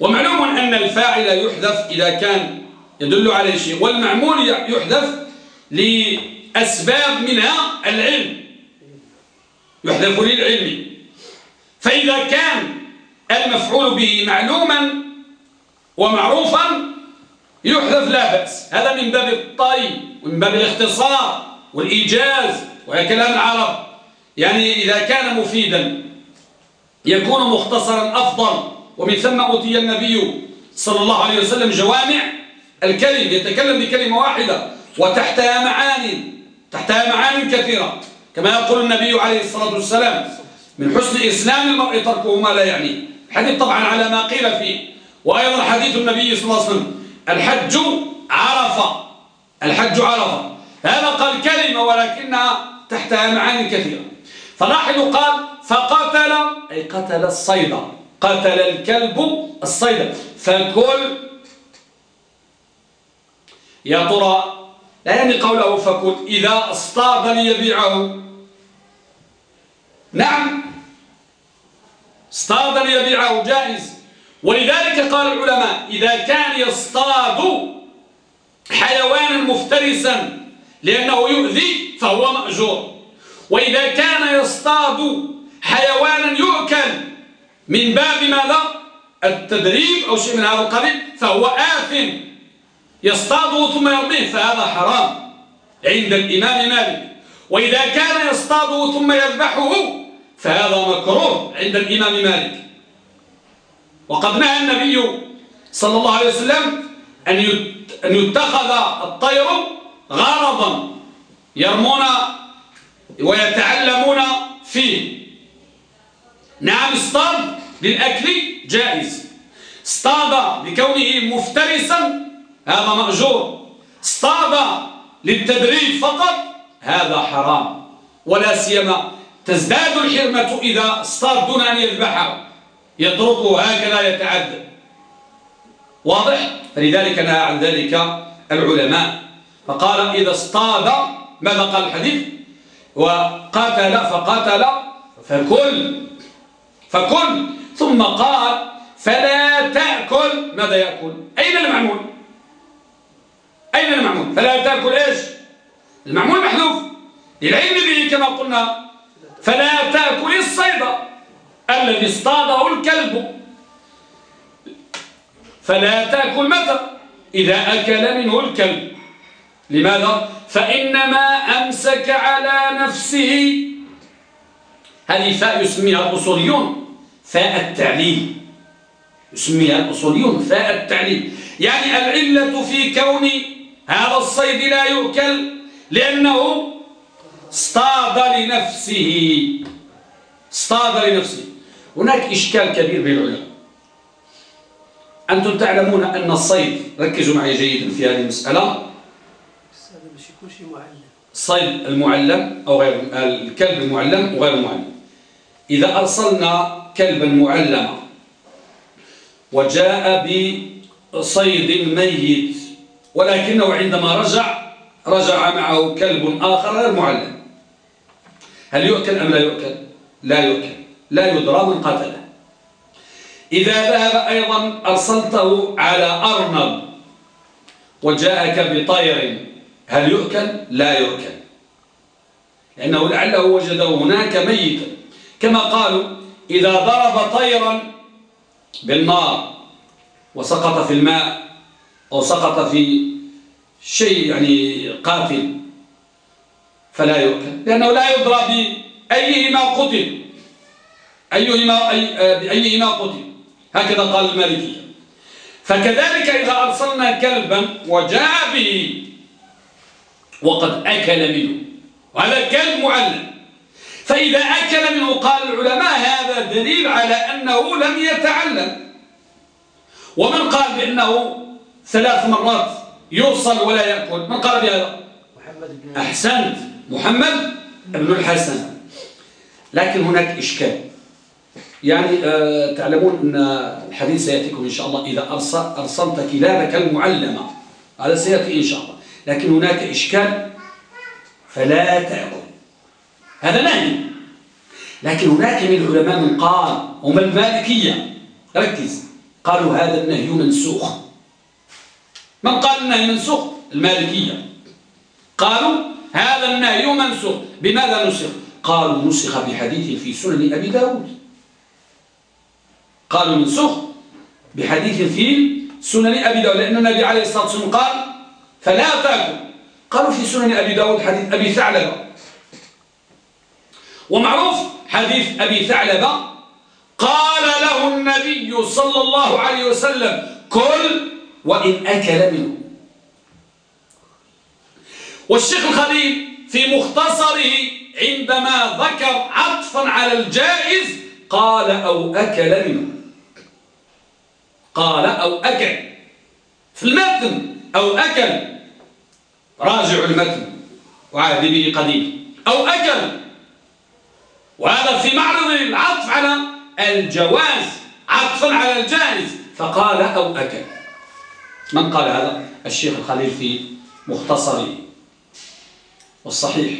ومعلوم أن الفاعل يحذف إذا كان يدل على شيء. والمعمول يحذف لأسباب منها العلم. يحذف للعلم. فإذا كان المفعول به معلوما ومعروفا يحذف لا بأس. هذا من باب الطي ومن باب الاختصار والإيجاز وهي كلام العرب. يعني إذا كان مفيدا يكون مختصرا أفضل. ومن ثم أوتي النبي صلى الله عليه وسلم جوامع الكلم يتكلم بكلمة واحدة وتحتها معاني تحتها معاني كثيرة. كما يقول النبي عليه الصلاة والسلام من حسن إسلام المرء تركه ما لا يعنيه الحديث طبعا على ما قيل فيه. وأيضا حديث النبي صلى الله عليه وسلم الحج عرفة. الحج عرفة. هذا قال كلمة ولكنها تحتها معاني كثيرة. فلاحظوا قال فقتل أي قتل الصيد. قتل الكلب الصيد. فكل يا ترى لا يعني قوله فكل إذا اصطاد ليبيعه نعم. اصطاد ليبيعه جائز. ولذلك قال العلماء إذا كان يصطاد حيوانا مفترسا لأنه يؤذي فهو مأجور. وإذا كان يصطاد حيوانا يؤكل من باب ماذا؟ التدريب أو شيء من هذا القبيل فهو آثم. يصطاده ثم يرميه فهذا حرام عند الإمام مالك. وإذا كان يصطاده ثم يذبحه فهذا مكروه عند الإمام مالك. وقد نهى النبي صلى الله عليه وسلم أن يتخذ الطير غرضا يرمون ويتعلمون فيه. نعم اصطاد للأكل جائز. اصطاد لكونه مفترسا هذا مأجور. اصطاد للتدريب فقط هذا حرام. ولا سيما تزداد الحرمة إذا اصطاد دون أن يذبحه. يتركه هكذا يتعدى. واضح؟ فلذلك نهى عن ذلك العلماء. فقال إذا اصطاد ماذا قال الحديث؟ وقاتل فقاتل فكل فكل. ثم قال فلا تأكل ماذا يأكل؟ أين المعمول أين المعمول؟ فلا تأكل إيش؟ المعمول محذوف. للعلم به كما قلنا؟ فلا تأكل الصيد الذي اصطاده الكلب. فلا تأكل متى؟ إذا أكل منه الكلب. لماذا؟ فإنما أمسك على نفسه. هذه فاء يسميها الأصوليون فاء التعليل. يسميها الأصوليون فاء التعليل. يعني العلة في كون هذا الصيد لا يؤكل لأنه اصطاد لنفسه. اصطاد لنفسه. هناك إشكال كبير بين العلماء. أنتم تعلمون أن الصيد ركزوا معي جيدا في هذه المسألة. الصيد المعلم أو غير الكلب المعلم وغير المعلم. إذا أرسلنا كلبا معلما وجاء بصيد ميت ولكنه عندما رجع رجع معه كلب آخر غير معلم. هل يؤكل أم لا يؤكل؟ لا يؤكل. لا يدرى من قتله إذا ذهب أيضا أرسلته على أرنب وجاءك بطير هل يؤكل؟ لا يؤكل. لأنه لعله وجده هناك ميتا كما قالوا إذا ضرب طيرا بالنار وسقط في الماء أو سقط في شيء يعني قاتل فلا يؤكل لأنه لا يدرى بأيهما قتل. أيهما أي بأيهما قتل. هكذا قال المالكية. فكذلك إذا أرسلنا كلبا وجاء به وقد أكل منه. وهذا كلب معلم. فإذا أكل منه قال العلماء هذا دليل على أنه لم يتعلم. ومن قال بأنه ثلاث مرات يوصل ولا يأكل من قال بهذا محمد بن أحسنت. محمد بن الحسن. لكن هناك إشكال. يعني آه تعلمون أن الحديث سيأتيكم إن شاء الله إذا أرسل أرسلت كلابك المعلمة. هذا سيأتي إن شاء الله. لكن هناك إشكال فلا تأكل. هذا نهي لكن هناك من العلماء من قال هم المالكية. ركز. قالوا هذا النهي منسوخ. من قال النهي منسوخ المالكية؟ قالوا هذا النهي منسوخ. بماذا نسخ؟ قالوا نسخ بحديث في سنن أبي داود. قالوا منسوخ بحديث في سنن أبي داود لأن النبي عليه الصلاة والسلام قال فلا تأكل. قالوا في سنن أبي داود حديث أبي ثعلبة. ومعروف حديث أبي ثعلبة قال له النبي صلى الله عليه وسلم كل وإن أكل منه. والشيخ الخليل في مختصره عندما ذكر عطفا على الجائز قال أو أكل منه. قال أو أكل. في المتن أو أكل. راجع المتن. وعاد به قديم. أو أكل. وهذا في معرض العطف على الجواز. عطفا على الجائز. فقال أو أكل. من قال هذا؟ الشيخ الخليل في مختصره والصحيح.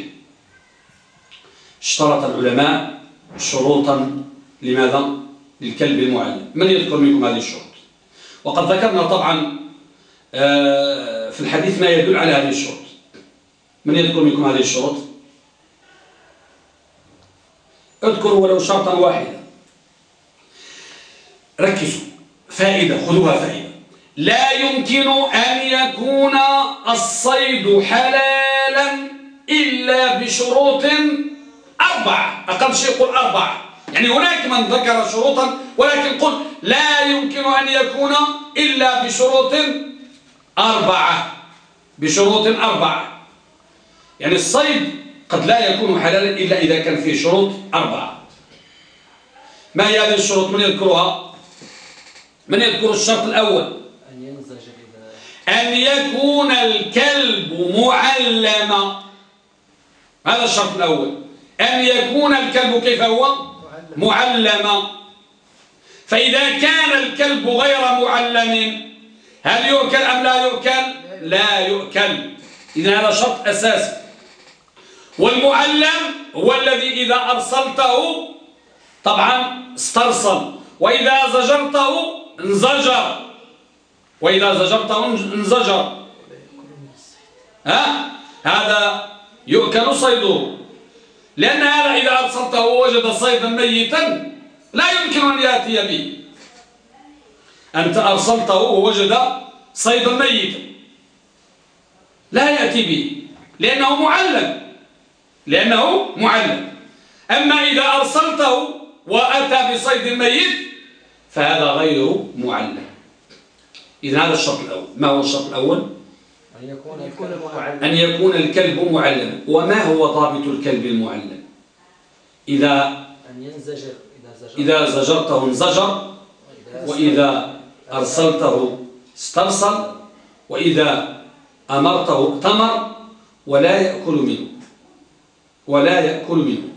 اشترط العلماء شروطا لماذا؟ للكلب المعلم. من يذكر منكم هذه الشروط؟ وقد ذكرنا طبعا آه، في الحديث ما يدل على هذه الشروط. من يذكر منكم هذه الشروط؟ اذكروا ولو شرطا واحدا. ركزوا. فائدة خذوها فائدة. لا يمكن أن يكون الصيد حلالا إلا بشروط أربعة أقل شيء قل أربعة. يعني هناك من ذكر شروطا ولكن قل لا يمكن أن يكون إلا بشروط أربعة. بشروط أربعة. يعني الصيد قد لا يكون حلالا إلا إذا كان فيه شروط أربعة. ما هي هذه الشروط؟ من يذكرها؟ من يذكر الشرط الأول. أن يكون الكلب معلما. هذا الشرط الأول؟ أن يكون الكلب كيف هو؟ معلما. فإذا كان الكلب غير معلم هل يؤكل أم لا يؤكل؟ لا يؤكل. إذا هذا شرط أساسي. والمعلم هو الذي إذا أرسلته طبعا استرسل. وإذا زجرته انزجر. وإذا زجرته انزجر. ها؟ هذا يؤكل صيده. لأن هذا إذا أرسلته ووجد صيدا ميتا لا يمكن أن يأتي به. أنت أرسلته ووجد صيدا ميتا لا يأتي به. لأنه معلم. لأنه معلم. أما إذا أرسلته وأتى بصيد ميت فهذا غير معلم. إذا هذا الشرط الأول. ما هو الشرط الأول؟ أن يكون الكلب معلم أن يكون الكلب معلما. وما هو ضابط الكلب المعلم؟ إذا أن ينزجر إذا زجر. إذا زجرته انزجر وإذا أرسلته استرسل وإذا أمرته ائتمر ولا يأكل منه. ولا يأكل منه.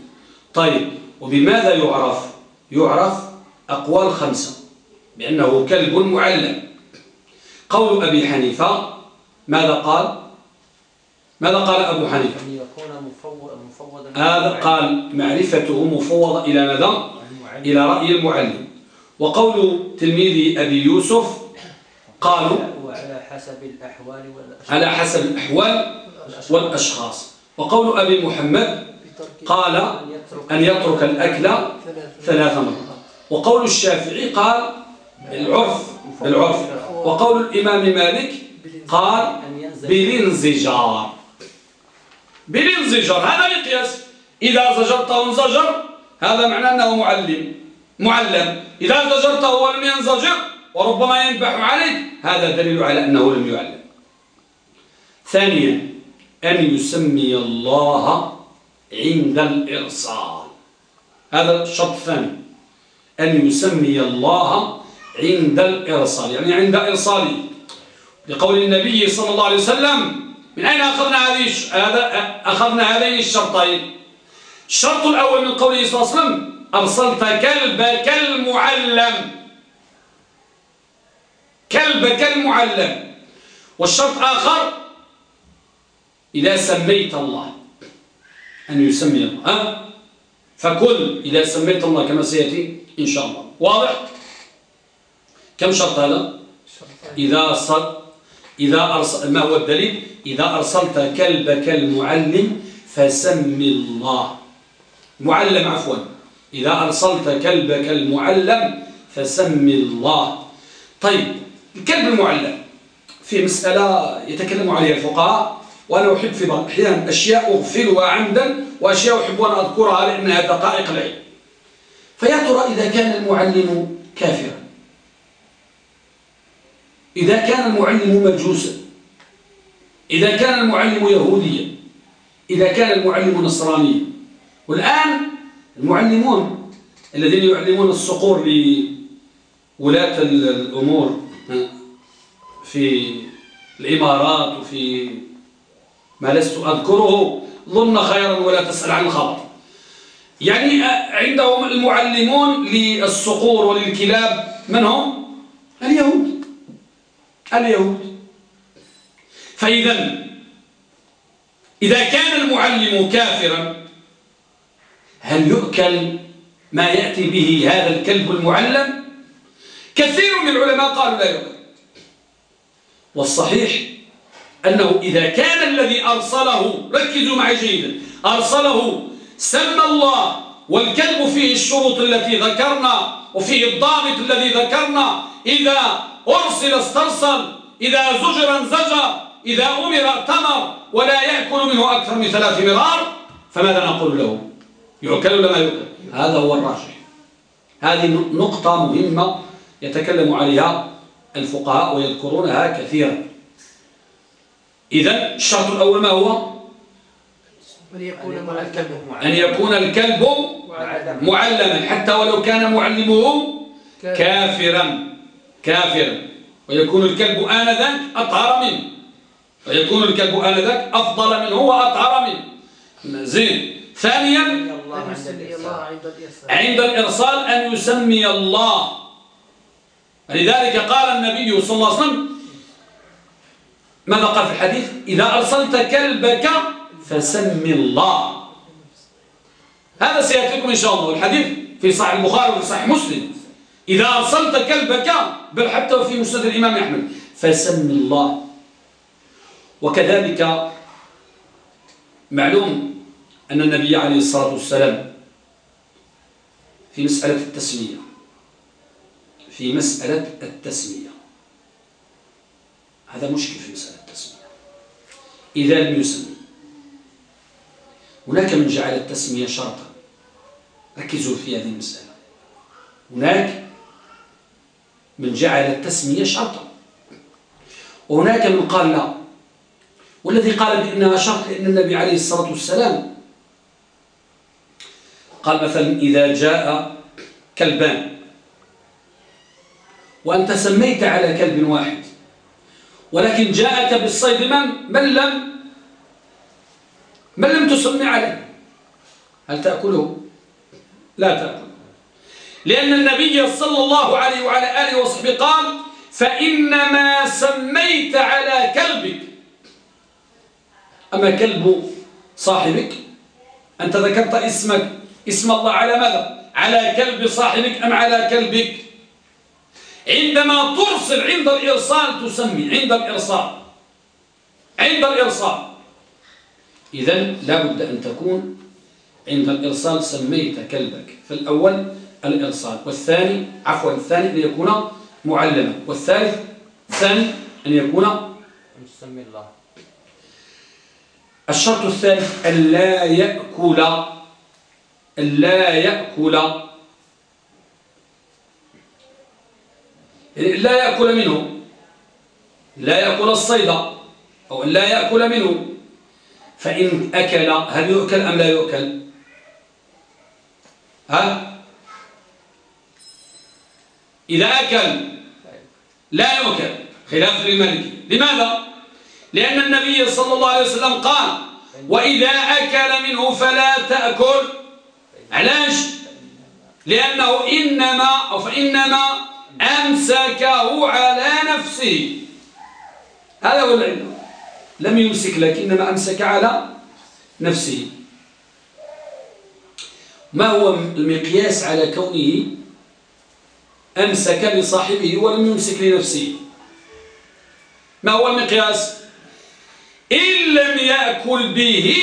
طيب وبماذا يعرف؟ يعرف أقوال خمسة. بأنه كلب معلم. قول أبي حنيفة ماذا قال؟ ماذا قال أبو حنيفة؟ أن يكون مفوض مفوضا هذا قال معرفته مفوضة إلى ماذا؟ إلى رأي المعلم. وقول تلميذ أبي يوسف قالوا وعلى حسب الأحوال والأشخاص. على حسب الأحوال والأشخاص. وقول أبي محمد قال أن يترك الأكل ثلاث مرات. وقول الشافعي قال بالعرف بالعرف. وقول الإمام مالك قال بالانزجار. بالانزجار. هذا مقياس إذا زجرته انزجر هذا معناه أنه معلم. معلم. إذا زجرته ولم ينزجر وربما ينبح عليك هذا دليل على أنه لم يعلم. ثانيا أن يسمي الله عند الإرسال. هذا الشرط الثاني أن يسمي الله عند الإرسال. يعني عند إرساله لقول النبي صلى الله عليه وسلم من أين أخذنا هذه أخذنا هذين الشرطين؟ الشرط الأول من قوله صلى الله عليه وسلم أرسلت كلبك المعلم كلبك المعلم والشرط آخر إذا سميت الله. أن يسمي الله؟ فكل إذا سميت الله كما سيأتي إن شاء الله. واضح؟ كم شرط هذا؟ إذا صد إذا أرسل ما هو الدليل؟ إذا أرسلت كلبك المعلم فسم الله. معلم عفوا. إذا أرسلت كلبك المعلم فسم الله. طيب الكلب المعلم في مسألة يتكلم عليها الفقهاء وأنا أحب في بعض الأحيان أشياء أغفلها عمدا وأشياء أحب أن أذكرها لأنها دقائق العلم. فيا ترى إذا كان المعلم كافرا؟ إذا كان المعلم مجوسا إذا كان المعلم يهوديا إذا كان المعلم نصرانيا. والآن المعلمون الذين يعلمون الصقور لولاة الأمور في الإمارات وفي ما لست أذكره ظن خيرا ولا تسأل عن الخبر يعني عندهم المعلمون للصقور وللكلاب من هم؟ اليهود. اليهود فإذا إذا كان المعلم كافرا هل يؤكل ما يأتي به هذا الكلب المعلم؟ كثير من العلماء قالوا لا يؤكل. والصحيح أنه إذا كان الذي أرسله ركزوا معي جيدا أرسله سمى الله والكلب فيه الشروط التي ذكرنا وفيه الضابط الذي ذكرنا إذا أرسل استرسل. إذا زجر انزجر إذا أمر تمر ولا يأكل منه أكثر من ثلاث مرار فماذا نقول له؟ يؤكل ولا ما يؤكل هذا هو الراجح. هذه نقطة مهمة يتكلم عليها الفقهاء ويذكرونها كثيرا. إذا الشرط الأول ما هو؟ أن يكون الكلب أن يكون الكلب معلما. حتى ولو كان معلمه كافرا. كافرا ويكون الكلب آنذاك أطهر منه. ويكون الكلب آنذاك أفضل منه وأطهر منه. زين. ثانيا عند الإرسال أن يسمي الله. لذلك قال النبي صلى الله عليه وسلم ماذا قال في الحديث؟ إذا أرسلت كلبك فسمي الله. هذا سيأتيكم إن شاء الله. الحديث في صحيح البخاري وفي صحيح مسلم. إذا أرسلت كلبك بل حتى في مسند الإمام أحمد. فسمي الله. وكذلك معلوم أن النبي عليه الصلاة والسلام في مسألة التسمية في مسألة التسمية. هذا مشكل في مسألة التسمية. إذا لم يسمي هناك من جعل التسمية شرطا. ركزوا في هذه المسألة. هناك من جعل التسمية شرطا. وهناك من قال لا. والذي قال بأنها شرط لأن النبي عليه الصلاة والسلام قال مثلا إذا جاء كلبان وأنت سميت على كلب واحد ولكن جاءك بالصيد من؟ من لم؟ من لم تسمي عليه؟ هل تأكله؟ لا تأكل لأن النبي صلى الله عليه وعلى آله وصحبه قال فإنما سميت على كلبك. أما كلب صاحبك؟ أنت ذكرت اسمك. اسم الله على ماذا؟ على كلب صاحبك أم على كلبك؟ عندما ترسل عند الإرسال تسمي عند الإرسال. عند الإرسال. إذا لابد أن تكون عند الإرسال سميت كلبك. فالأول الإرسال. والثاني عفوا الثاني أن يكون معلما. والثالث الثاني أن يكون نسمي الله. الشرط الثالث أن لا يأكل أن لا يأكل. يعني لا يأكل منه. لا يأكل الصيد أو لا يأكل منه. فإن أكل هل يؤكل أم لا يؤكل؟ ها؟ إذا أكل لا يؤكل. خلاف للمالكي لماذا؟ لأن النبي صلى الله عليه وسلم قال وإذا أكل منه فلا تأكل. علاش؟ لأنه إنما أو فإنما أمسكه على نفسه. هذا هو العلم. لم يمسك لك إنما أمسك على نفسه. ما هو المقياس على كونه أمسك لصاحبه ولم يمسك لنفسه. ما هو المقياس؟ إن لم يأكل به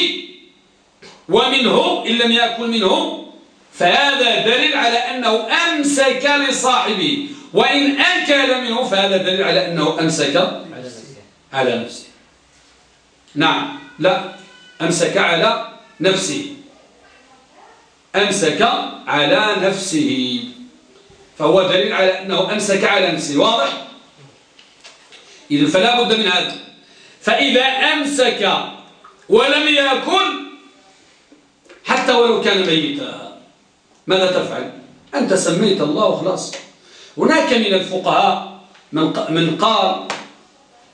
ومنه إن لم يأكل منه فهذا دليل على أنه أمسك لصاحبه. وإن أكل منه فهذا دليل على أنه أمسك على نفسه. نعم. لا أمسك على نفسه. أمسك على نفسه. فهو دليل على أنه أمسك على نفسه واضح؟ إذا فلا بد من هذا فإذا أمسك ولم يأكل حتى ولو كان ميتا ماذا تفعل؟ أنت سميت الله وخلاص هناك من الفقهاء من قال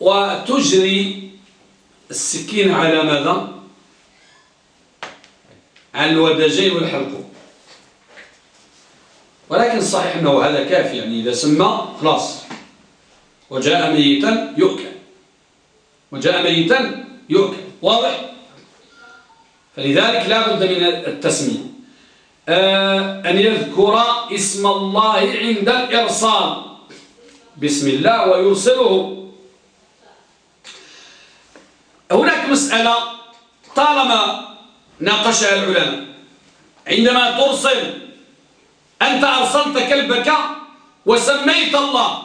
وتجري السكين على ماذا؟ على الودجين والحلقوم ولكن الصحيح أنه هذا كافي يعني إذا سمى خلاص. وجاء ميتا يؤكل. وجاء ميتا يؤكل. واضح؟ فلذلك لا بد من التسمية. آه أن يذكر اسم الله عند الإرسال. بسم الله ويرسله. هناك مسألة طالما ناقشها العلماء. عندما ترسل أنت أرسلت كلبك وسميت الله.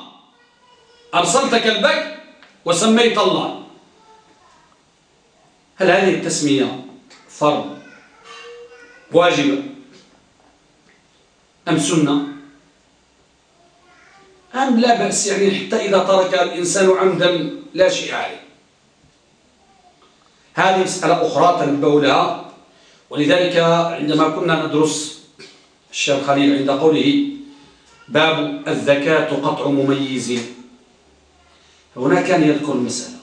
أرسلت كلبك وسميت الله. هل هذه التسمية فرض؟ واجبة. أم سنة؟ أم لا بأس يعني حتى إذا ترك الإنسان عمدا لا شيء عليه. هذه مسألة أخرى تنبه لها. ولذلك عندما كنا ندرس الشيخ خليل عند قوله باب الذكاة قطع مميز. هنا كان يذكر المسألة.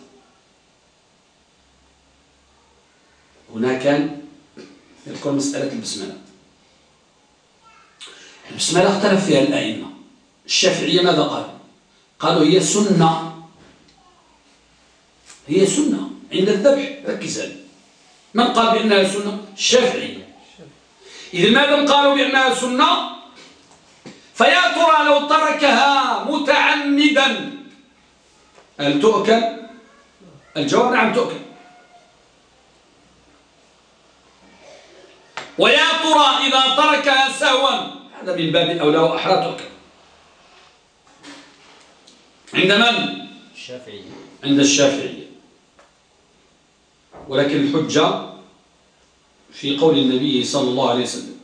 هنا كان يذكر مسألة البسملة. البسملة اختلف فيها الأئمة. الشافعية ماذا قالوا قالوا هي سنة. هي سنة عند الذبح. ركز هذه من قال بأنها سنة؟ الشافعية. إذا ما دام قالوا بأنها سنة. فيا ترى لو تركها متعمدا. هل تؤكل؟ الجواب نعم تؤكل. ويا ترى إذا تركها سهوا. هذا من باب أولى وأحرى تؤكل. عند من؟ الشافعي. عند الشافعية ولكن الحجة في قول النبي صلى الله عليه وسلم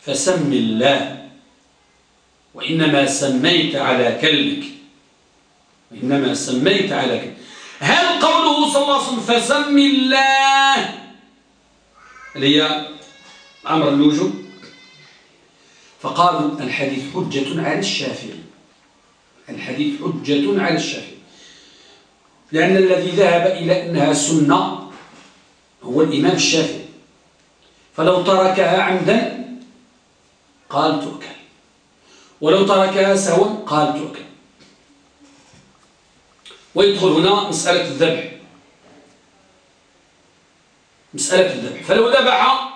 فسم الله وإنما سميت على كلبك وإنما سميت على كلبك. هل قوله صلى الله عليه وسلم فسم الله؟ اللي هي أمر الوجوب؟ فقالوا الحديث حجة على الشافعي. الحديث حجة على الشافعي. لأن الذي ذهب إلى أنها سنة هو الإمام الشافعي. فلو تركها عمدا قال تؤكل. ولو تركها سهوا قال تؤكل. ويدخل هنا مسألة الذبح. مسألة الذبح. فلو ذبح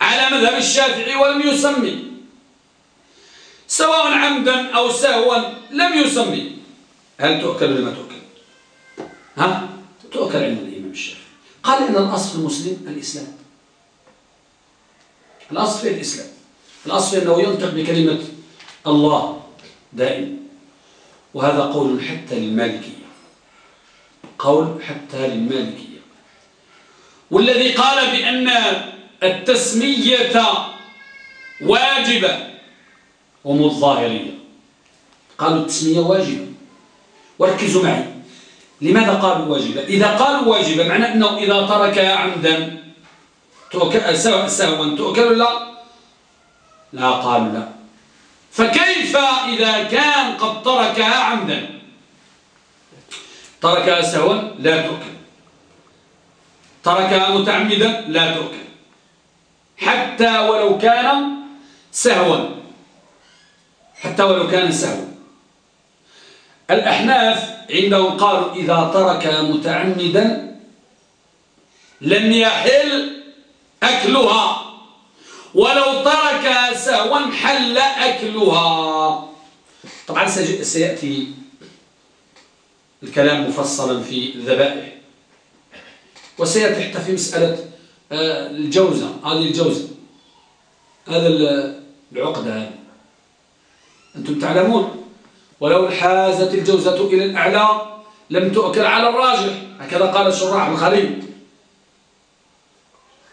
على مذهب الشافعي ولم يسمي سواء عمدا أو سهوا لم يسمي هل تؤكل ولا ما تؤكل؟ ها؟ تؤكل عند الإمام الشافعي قال إن الأصل في المسلم الإسلام. الأصل في الإسلام. الأصل أنه ينطق بكلمة الله دائما وهذا قول حتى للمالكية. قول حتى للمالكية. والذي قال بأن التسمية واجبة هم الظاهرية. قالوا التسمية واجبة. وركزوا معي. لماذا قالوا واجبة؟ إذا قالوا واجبة معنى أنه إذا تركها عمدا سهوا تؤكل لا؟ لا قالوا لا. فكيف إذا كان قد تركها عمدا؟ تركها سهوا لا تؤكل. تركها متعمدا لا تؤكل. حتى ولو كان سهوا. حتى ولو كان سهوا. الأحناف عندهم قالوا إذا ترك متعمدا لم يحل أكلها. ولو ترك سهوا حل أكلها. طبعا سيأتي الكلام مفصلا في الذبائح وسيأتي حتى في مسألة آه، الجوزة هذه الجوزة. هذا العقدة أنتم تعلمون ولو حازت الجوزة إلى الأعلى لم تؤكل على الراجح. هكذا قال شراح الخليل.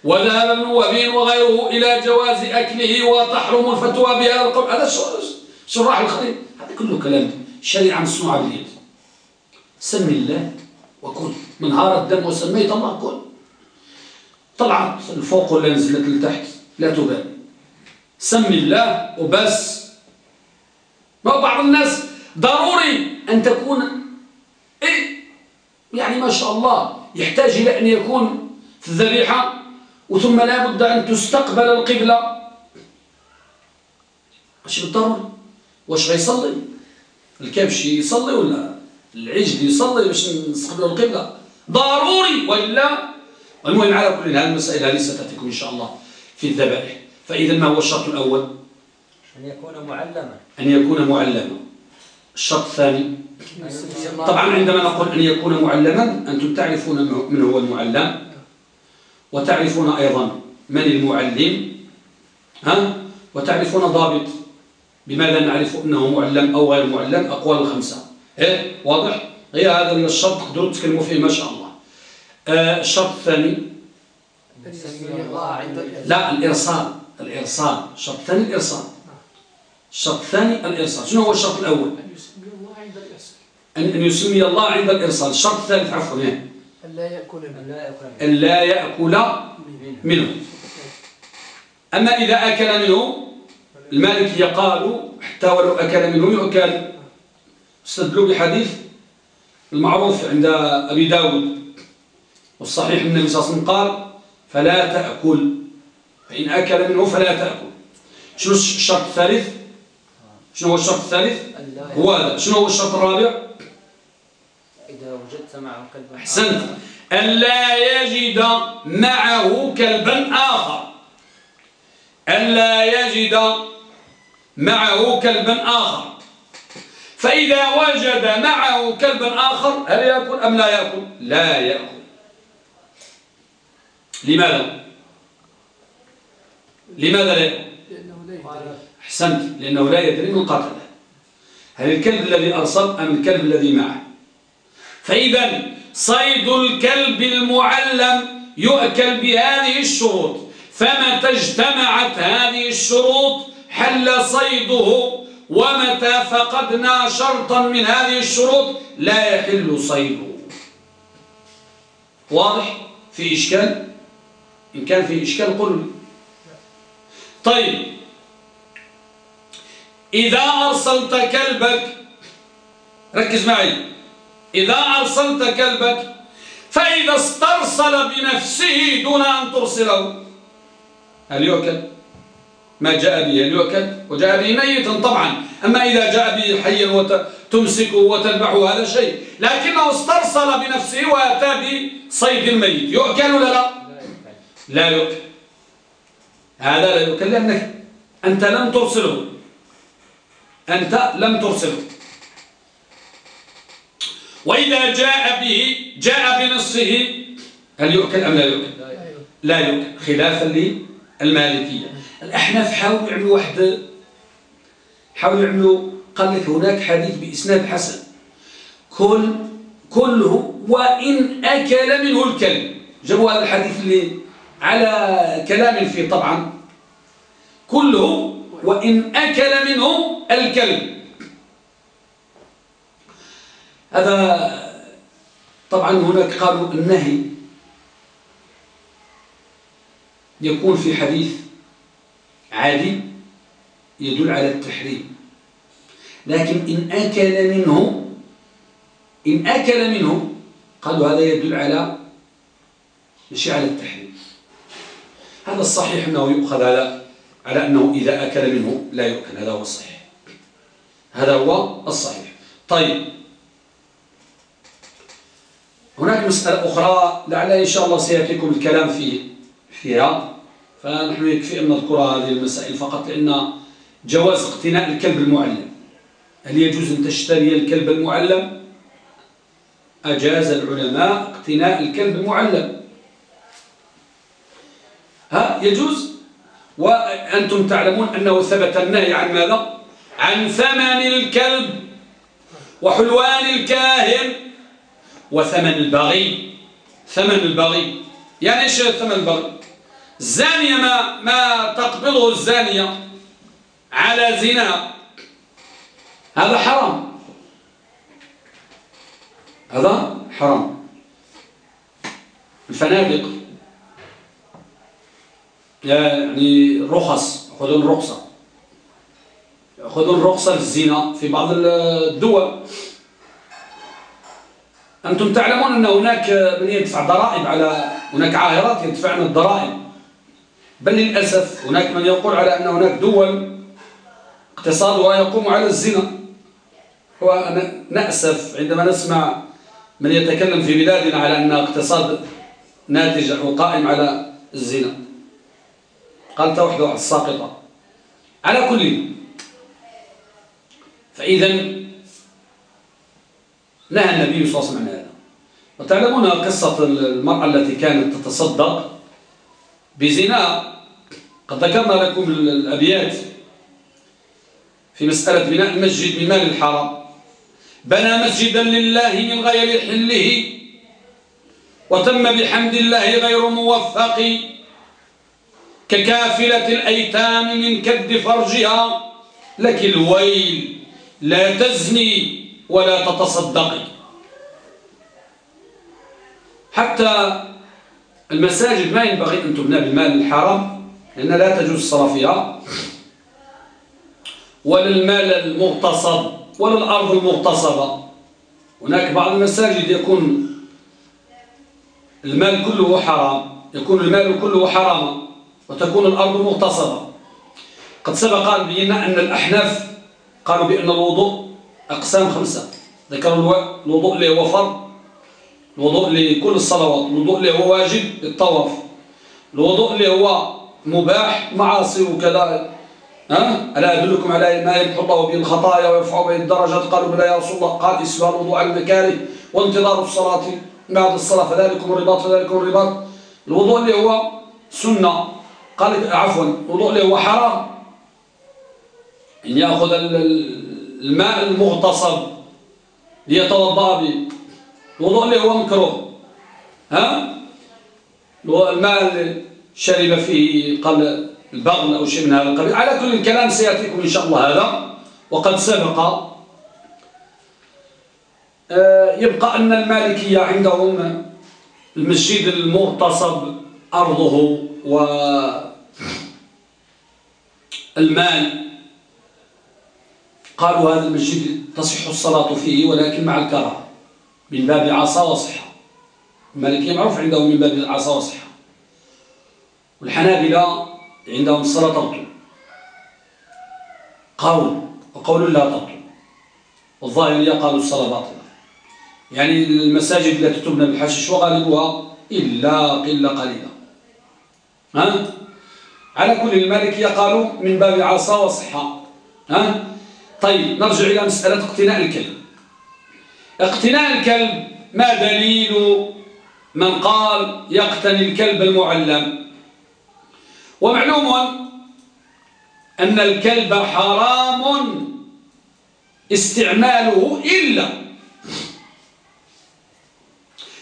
وذهب ابن وهب وغيره إلى جواز أكله وتحرم الفتوى بهذا القول. هذا شراح الخليل. هذا كله كلام شريعة مصنوعة باليد. سمي الله وكل. من هار الدم وسميت الله كل. طلعت الفوق ولا نزلت لتحت. لا تبالي. سمي الله وبس. ما بعض الناس ضروري أن تكون إيه يعني ما شاء الله يحتاج إلى أن يكون في الذبيحة وثم لا بد أن تستقبل القبلة. ماشي بالضروري. واش غيصلي؟ الكبش يصلي ولا العجل يصلي باش نستقبل القبلة؟ ضروري وإلا؟ المهم على كل هذه المسائل هذه ستأتيكم إن شاء الله في الذبائح فإذا ما هو الشرط الأول؟ أن يكون معلما. أن يكون معلما. الشرط الثاني طبعا عندما نقول أن يكون معلما أنتم تعرفون من هو المعلم؟ وتعرفون أيضا من المعلم؟ ها؟ وتعرفون ضابط. بماذا نعرف أنه معلم أو غير معلم؟ أقوال الخمسة إيه؟ واضح؟ هي هذا من الشرط تقدروا تتكلموا فيه ما شاء الله. آه الشرط الثاني. لا الإرسال. الإرسال. الشرط الثاني الإرسال. الشرط الثاني الإرسال. شنو هو الشرط الأول؟ أن يسمي الله عند الإرسال. أن يسمي الله عند الإرسال. الشرط الثالث عفوا إيه؟ أن لا يأكل منه. أن لا يأكل منه. أما إذا أكل منه المالكية قالوا حتى ولو أكل منه يؤكل. استدلوا بحديث المعروف عند أبي داود والصحيح من النبي صلى الله عليه وسلم قال فلا تأكل. فإن أكل منه فلا تأكل. شنو الشرط الثالث؟ شنو هو الشرط الثالث؟ هو هذا. شنو هو الشرط الرابع؟ إذا وجدت معه كلبا أحسنت. أن لا يجد معه كلبا آخر. أن لا يجد معه كلبا آخر. فإذا وجد معه كلبا آخر هل يأكل أم لا يأكل؟ لا يأكل. لماذا؟ لماذا لا يأكل؟ لأنه لا يدري أحسنت لأنه لا يدري من قتله. هل الكلب الذي أرسل أم الكلب الذي معه؟ فإذا صيد الكلب المعلم يؤكل بهذه الشروط. فمتى اجتمعت هذه الشروط حل صيده ومتى فقدنا شرطا من هذه الشروط لا يحل صيده. واضح؟ في إشكال؟ إن كان في إشكال قل طيب إذا أرسلت كلبك ركز معي. إذا أرسلت كلبك فإذا استرسل بنفسه دون أن ترسله. هل يؤكل؟ ما جاء به هل يؤكل؟ وجاء به ميتا طبعا. أما إذا جاء به حيا وتمسكه وتذبحه هذا شيء. لكنه استرسل بنفسه وأتى بصيد الميت. يؤكل ولا لا؟ لا يؤكل. هذا لا يؤكل لأنك أنت لم ترسله. أنت لم ترسله وإذا جاء به جاء بنصفه هل يؤكل أم لا يؤكل؟ لا يؤكل. خلافا للمالكية. الأحناف حاولوا يعملوا واحد حاولوا يعملوا قال لك هناك حديث بإسناد حسن. كل كله وإن أكل منه الكلب. جابوا هذا الحديث اللي على كلام فيه طبعا. كله وإن أكل منه الكلب. هذا طبعا هناك قالوا النهي يكون في حديث عادي يدل على التحريم. لكن إن أكل منه إن أكل منه قالوا هذا يدل على مش على التحريم. هذا الصحيح أنه يؤخذ على على أنه إذا أكل منه لا يؤكل هذا هو الصحيح. هذا هو الصحيح. طيب. هناك مسألة أخرى لعل إن شاء الله سيأتيكم الكلام في فيها. فنحن يكفي أن نذكر هذه المسائل فقط لأن جواز اقتناء الكلب المعلم. هل يجوز أن تشتري الكلب المعلم؟ أجاز العلماء اقتناء الكلب المعلم. يجوز؟ وأنتم تعلمون أنه ثبت النهي عن ماذا؟ عن ثمن الكلب وحلوان الكاهن وثمن البغي. ثمن البغي. يعني إيش ثمن البغي؟ الزانية ما, ما تقبضه الزانية على زنا. هذا حرام. هذا حرام. الفنادق. يعني رخص يأخذون رخصة يأخذون رخصة للزنا في بعض الدول. أنتم تعلمون أن هناك من يدفع ضرائب على هناك عاهرات يدفعن الضرائب. بل للأسف هناك من يقول على أن هناك دول اقتصادها يقوم على الزنا. ونأسف عندما نسمع من يتكلم في بلادنا على أن اقتصاد ناتج أو قائم على الزنا. قالت وحده الساقطة. على كل فإذا نهى النبي صلى الله عليه وسلم عن هذا. وتعلمون قصة المرأة التي كانت تتصدق بزنا. قد ذكرنا لكم الأبيات في مسألة بناء المسجد بمال الحرام. بنى مسجدا لله من غير حله وتم بحمد الله غير موفق ككافلة الأيتام من كد فرجها. لك الويل لا تزني ولا تتصدقي. حتى المساجد ما ينبغي أن تبنى بالمال الحرام لأن لا تجوز الصلاة فيها. ولا المال المغتصب ولا الأرض المغتصبة. هناك بعض المساجد يكون المال كله حرام يكون المال كله حراما وتكون الأرض مغتصبة. قد سبق أن بينا أن الأحناف قالوا بأن الوضوء أقسام خمسة. ذكروا الوضوء اللي هو فرض الوضوء لكل الصلوات الوضوء اللي هو واجب للطواف الوضوء اللي هو مباح معاصي وكذا. ها؟ ألا أدلكم على ما يمحو الله به الخطايا ويرفع به الدرجات؟ قالوا بلا يا رسول الله. قال إسبال الوضوء على المكاره وانتظار الصلاة بعد الصلاة فذلكم الرباط فذلكم الرباط. الوضوء اللي هو سنة. قال عفوا الوضوء اللي هو حرام. إن يأخذ الماء المغتصب ليتوضأ به. الوضوء اللي هو مكروه. ها؟ الماء شرب فيه قبل البغل أو شيء من هذا القبيل على كل الكلام سيأتيكم إن شاء الله هذا. وقد سبق آه، يبقى أن المالكية عندهم المسجد المغتصب أرضه والمال قالوا هذا المسجد تصح الصلاة فيه ولكن مع الكراهه من باب عصا وصحة. المالكية معروف عندهم من باب عصا وصحة. والحنابلة عندهم الصلاة تبطل. قول وقول لا تبطل. والظاهرية قالوا الصلاة باطلة. يعني المساجد التي تبنى بالحشيش وغالبها إلا قلة قليلة. ها؟ على كل المالكية قالوا من باب عصا وصحة. ها؟ طيب نرجع إلى مسألة اقتناء الكلب. اقتناء الكلب ما دليل من قال يقتني الكلب المعلم؟ ومعلوم أن الكلب حرام استعماله إلا.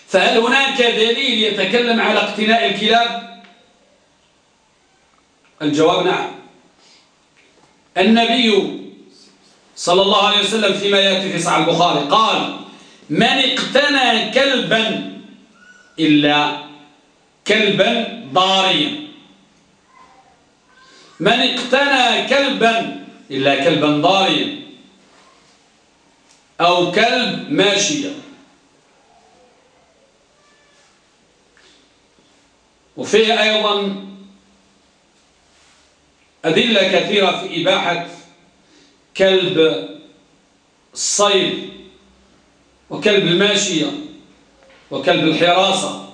فهل هناك دليل يتكلم على اقتناء الكلاب؟ الجواب نعم. النبي صلى الله عليه وسلم فيما يأتي في صحيح البخاري. قال من اقتنى كلبا إلا كلبا ضاريا. من اقتنى كلبا إلا كلبا ضاريا أو كلب ماشيا. وفيه أيضا أدلة كثيرة في إباحة كلب الصيد وكلب الماشية وكلب الحراسة.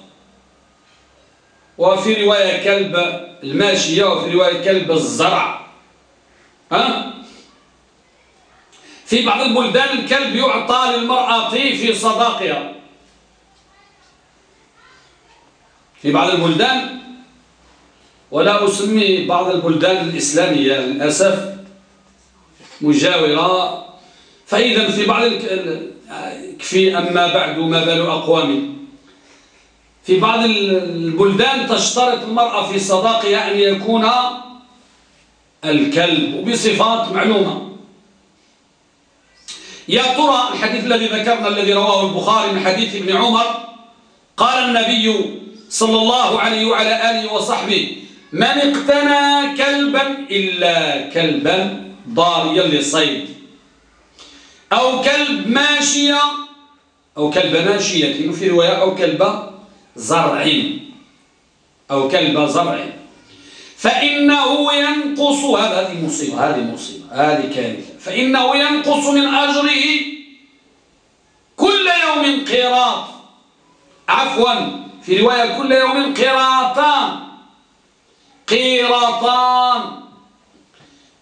وفي رواية كلب الماشية وفي رواية كلب الزرع. ها؟ في بعض البلدان الكلب يعطى للمرأة في صداقها. في بعض البلدان ولا أسمي بعض البلدان الإسلامية للأسف. مجاورة. فإذا في بعض كفي أما بعد ما بال أقوام. في بعض البلدان تشترط المرأة في صداقها أن يكون الكلب وبصفات معلومة. يا ترى الحديث الذي ذكرنا الذي رواه البخاري من حديث ابن عمر قال النبي صلى الله عليه وعلى آله وصحبه من اقتنى كلبا إلا كلبا ضاريا للصيد أو كلب ماشية أو كلب ماشية في رواية؟ أو كلب زرع. أو كلب زرع. فإنه ينقص هذه مصيبة هذه مصيبة هذه كارثة. فإنه ينقص من أجره كل يوم قيراط. عفوا في رواية كل يوم قيراطان. قيراطان.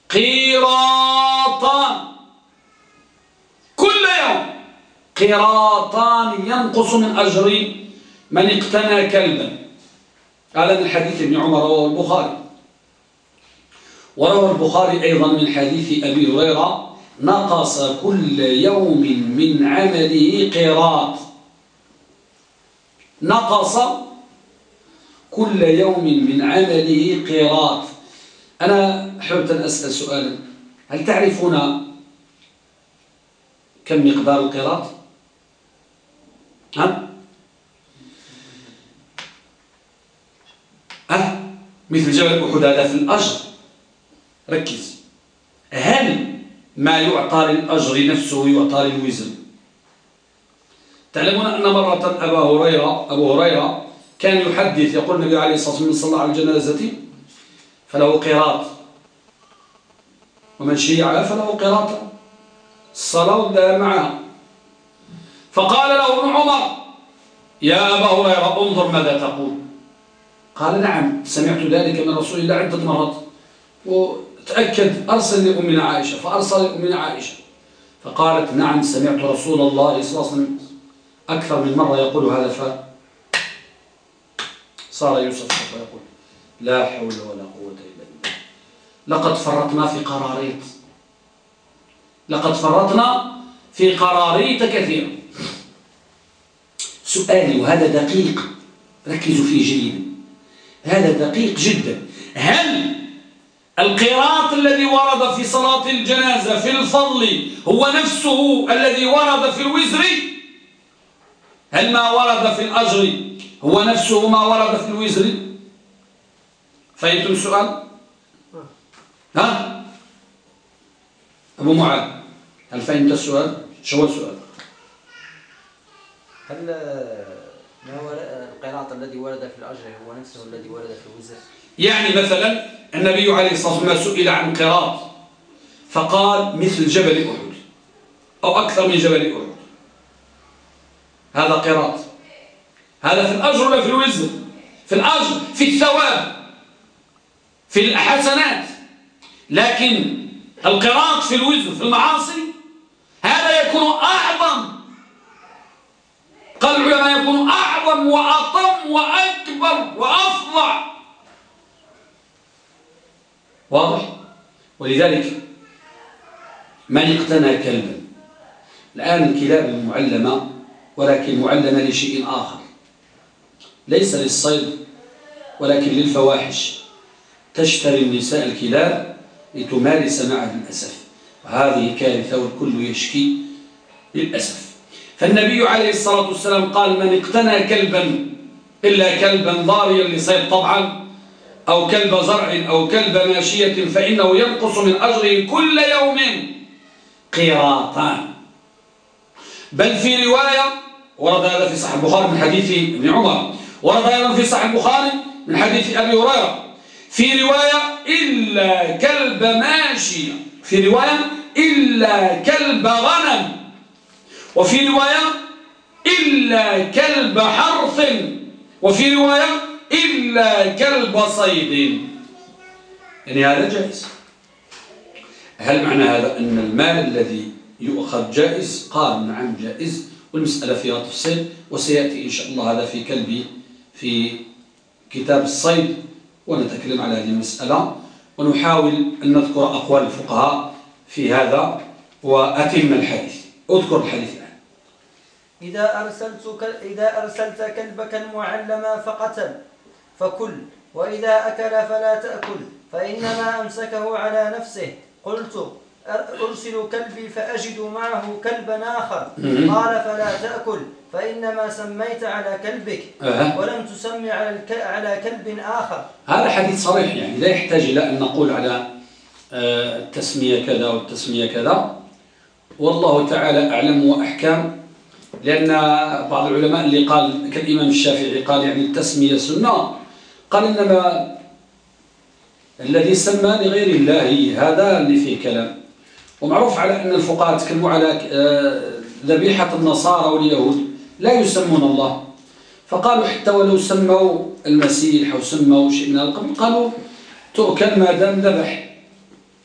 قيراطان. كل يوم قيراطان ينقص من أجر من اقتنى كلبا. هذا من حديث ابن عمر رواه البخاري. وروى البخاري أيضا من حديث أبي هريرة نقص كل يوم من عمله قيراط. نقص كل يوم من عمله قيراط. أنا حبت أن أسأل سؤالا. هل تعرفون كم مقدار القيراط؟ ها؟ أه مثل جبل أحد هذا في الأجر. ركز. هل ما يعطى للأجر نفسه يعطى للوزن؟ تعلمون أن مرة أبا هريرة أبو هريرة كان يحدث يقول النبي عليه الصلاة والسلام صلى على الجنازة فله قراط. ومن شيع فله قراط. الصلاة معها فقال له ابن عمر يا أبا هريرة انظر ماذا تقول. قال نعم سمعت ذلك من رسول الله عدة مرات. وتأكد أرسل لأمنا عائشة فأرسل لأمنا عائشة. فقالت نعم سمعت رسول الله صلى الله عليه وسلم أكثر من مرة يقول هذا. ف صار يوسف ويقول لا حول ولا قوة إلا بالله. لقد فرطنا في قراريط لقد فرطنا في قراريط كثيرة سؤالي وهذا دقيق. ركزوا فيه جيدا. هذا دقيق جدا. هل القراط الذي ورد في صلاة الجنازة في الفضل هو نفسه الذي ورد في الوزر؟ هل ما ورد في الأجر هو نفسه ما ورد في الوزر؟ فهمتم السؤال ها؟ أبو معاذ هل فهمت السؤال شو السؤال هل ما هو القراط الذي ورد في الأجر هو نفسه الذي ورد في الوزر يعني مثلا النبي عليه الصلاة والسلام سئل عن قراط فقال مثل جبل أحد أو أكثر من جبل أحد. هذا قراط هذا في الأجر ولا في الوزر في الأجر في الثواب. في الحسنات. لكن القراط في الوزر في المعاصي هذا يكون أعظم. قال العلماء يكون أعظم وأطم وأكبر وأفضع. واضح؟ ولذلك من اقتنى كلبا؟ الآن الكلاب معلمة ولكن معلمة لشيء آخر. ليس للصيد ولكن للفواحش. تشتري النساء الكلاب لتمارس معها للأسف وهذه كارثة والكل يشكي للأسف فالنبي عليه الصلاة والسلام قال من اقتنى كلبا إلا كلبا ضاريا لصيد طبعا أو كلب زرع أو كلب ماشية فإنه ينقص من أجره كل يوم قراطان بل في رواية ورد هذا في صحيح البخاري من حديث ابن عمر. ورد أيضا في صحيح البخاري من حديث أبي هريرة. في رواية إلا كلب ماشية في رواية إلا كلب غنم. وفي رواية إلا كلب حرث. وفي رواية إلا كلب صيد. يعني هذا جائز. هل معنى هذا أن المال الذي يؤخذ جائز؟ قال نعم جائز. والمسألة فيها تفصيل وسيأتي إن شاء الله هذا في كلب في كتاب الصيد. ونتكلم على هذه المسألة ونحاول أن نذكر أقوال الفقهاء في هذا وأتم الحديث. اذكر الحديث الآن. إذا أرسلت إذا أرسلت كلبك المعلم فقتل فكل وإذا أكل فلا تأكل فإنما أمسكه على نفسه. قلت أرسل كلبي فأجد معه كلبا آخر. قال فلا تأكل. فإنما سميت على كلبك أه. ولم تسمي على الك... على كلب آخر. هذا حديث صريح يعني لا يحتاج إلى أن نقول على آه، التسمية كذا والتسمية كذا. والله تعالى أعلم وأحكام لأن بعض العلماء اللي قال كالإمام الشافعي قال يعني التسمية سنة. قال إنما الذي سمى لغير الله هذا اللي فيه كلام. ومعروف على أن الفقهاء تكلموا على آه، ذبيحة النصارى واليهود. لا يسمون الله. فقالوا حتى ولو سموا المسيح أو سموا شيء من القبل قالوا تؤكل ما دام ذبح.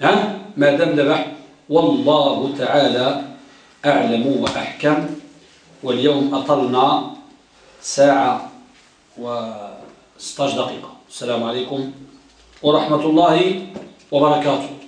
ها؟ ما دام ذبح. والله تعالى أعلم وأحكم. واليوم أطلنا ساعة و 16 دقيقة. السلام عليكم ورحمة الله وبركاته.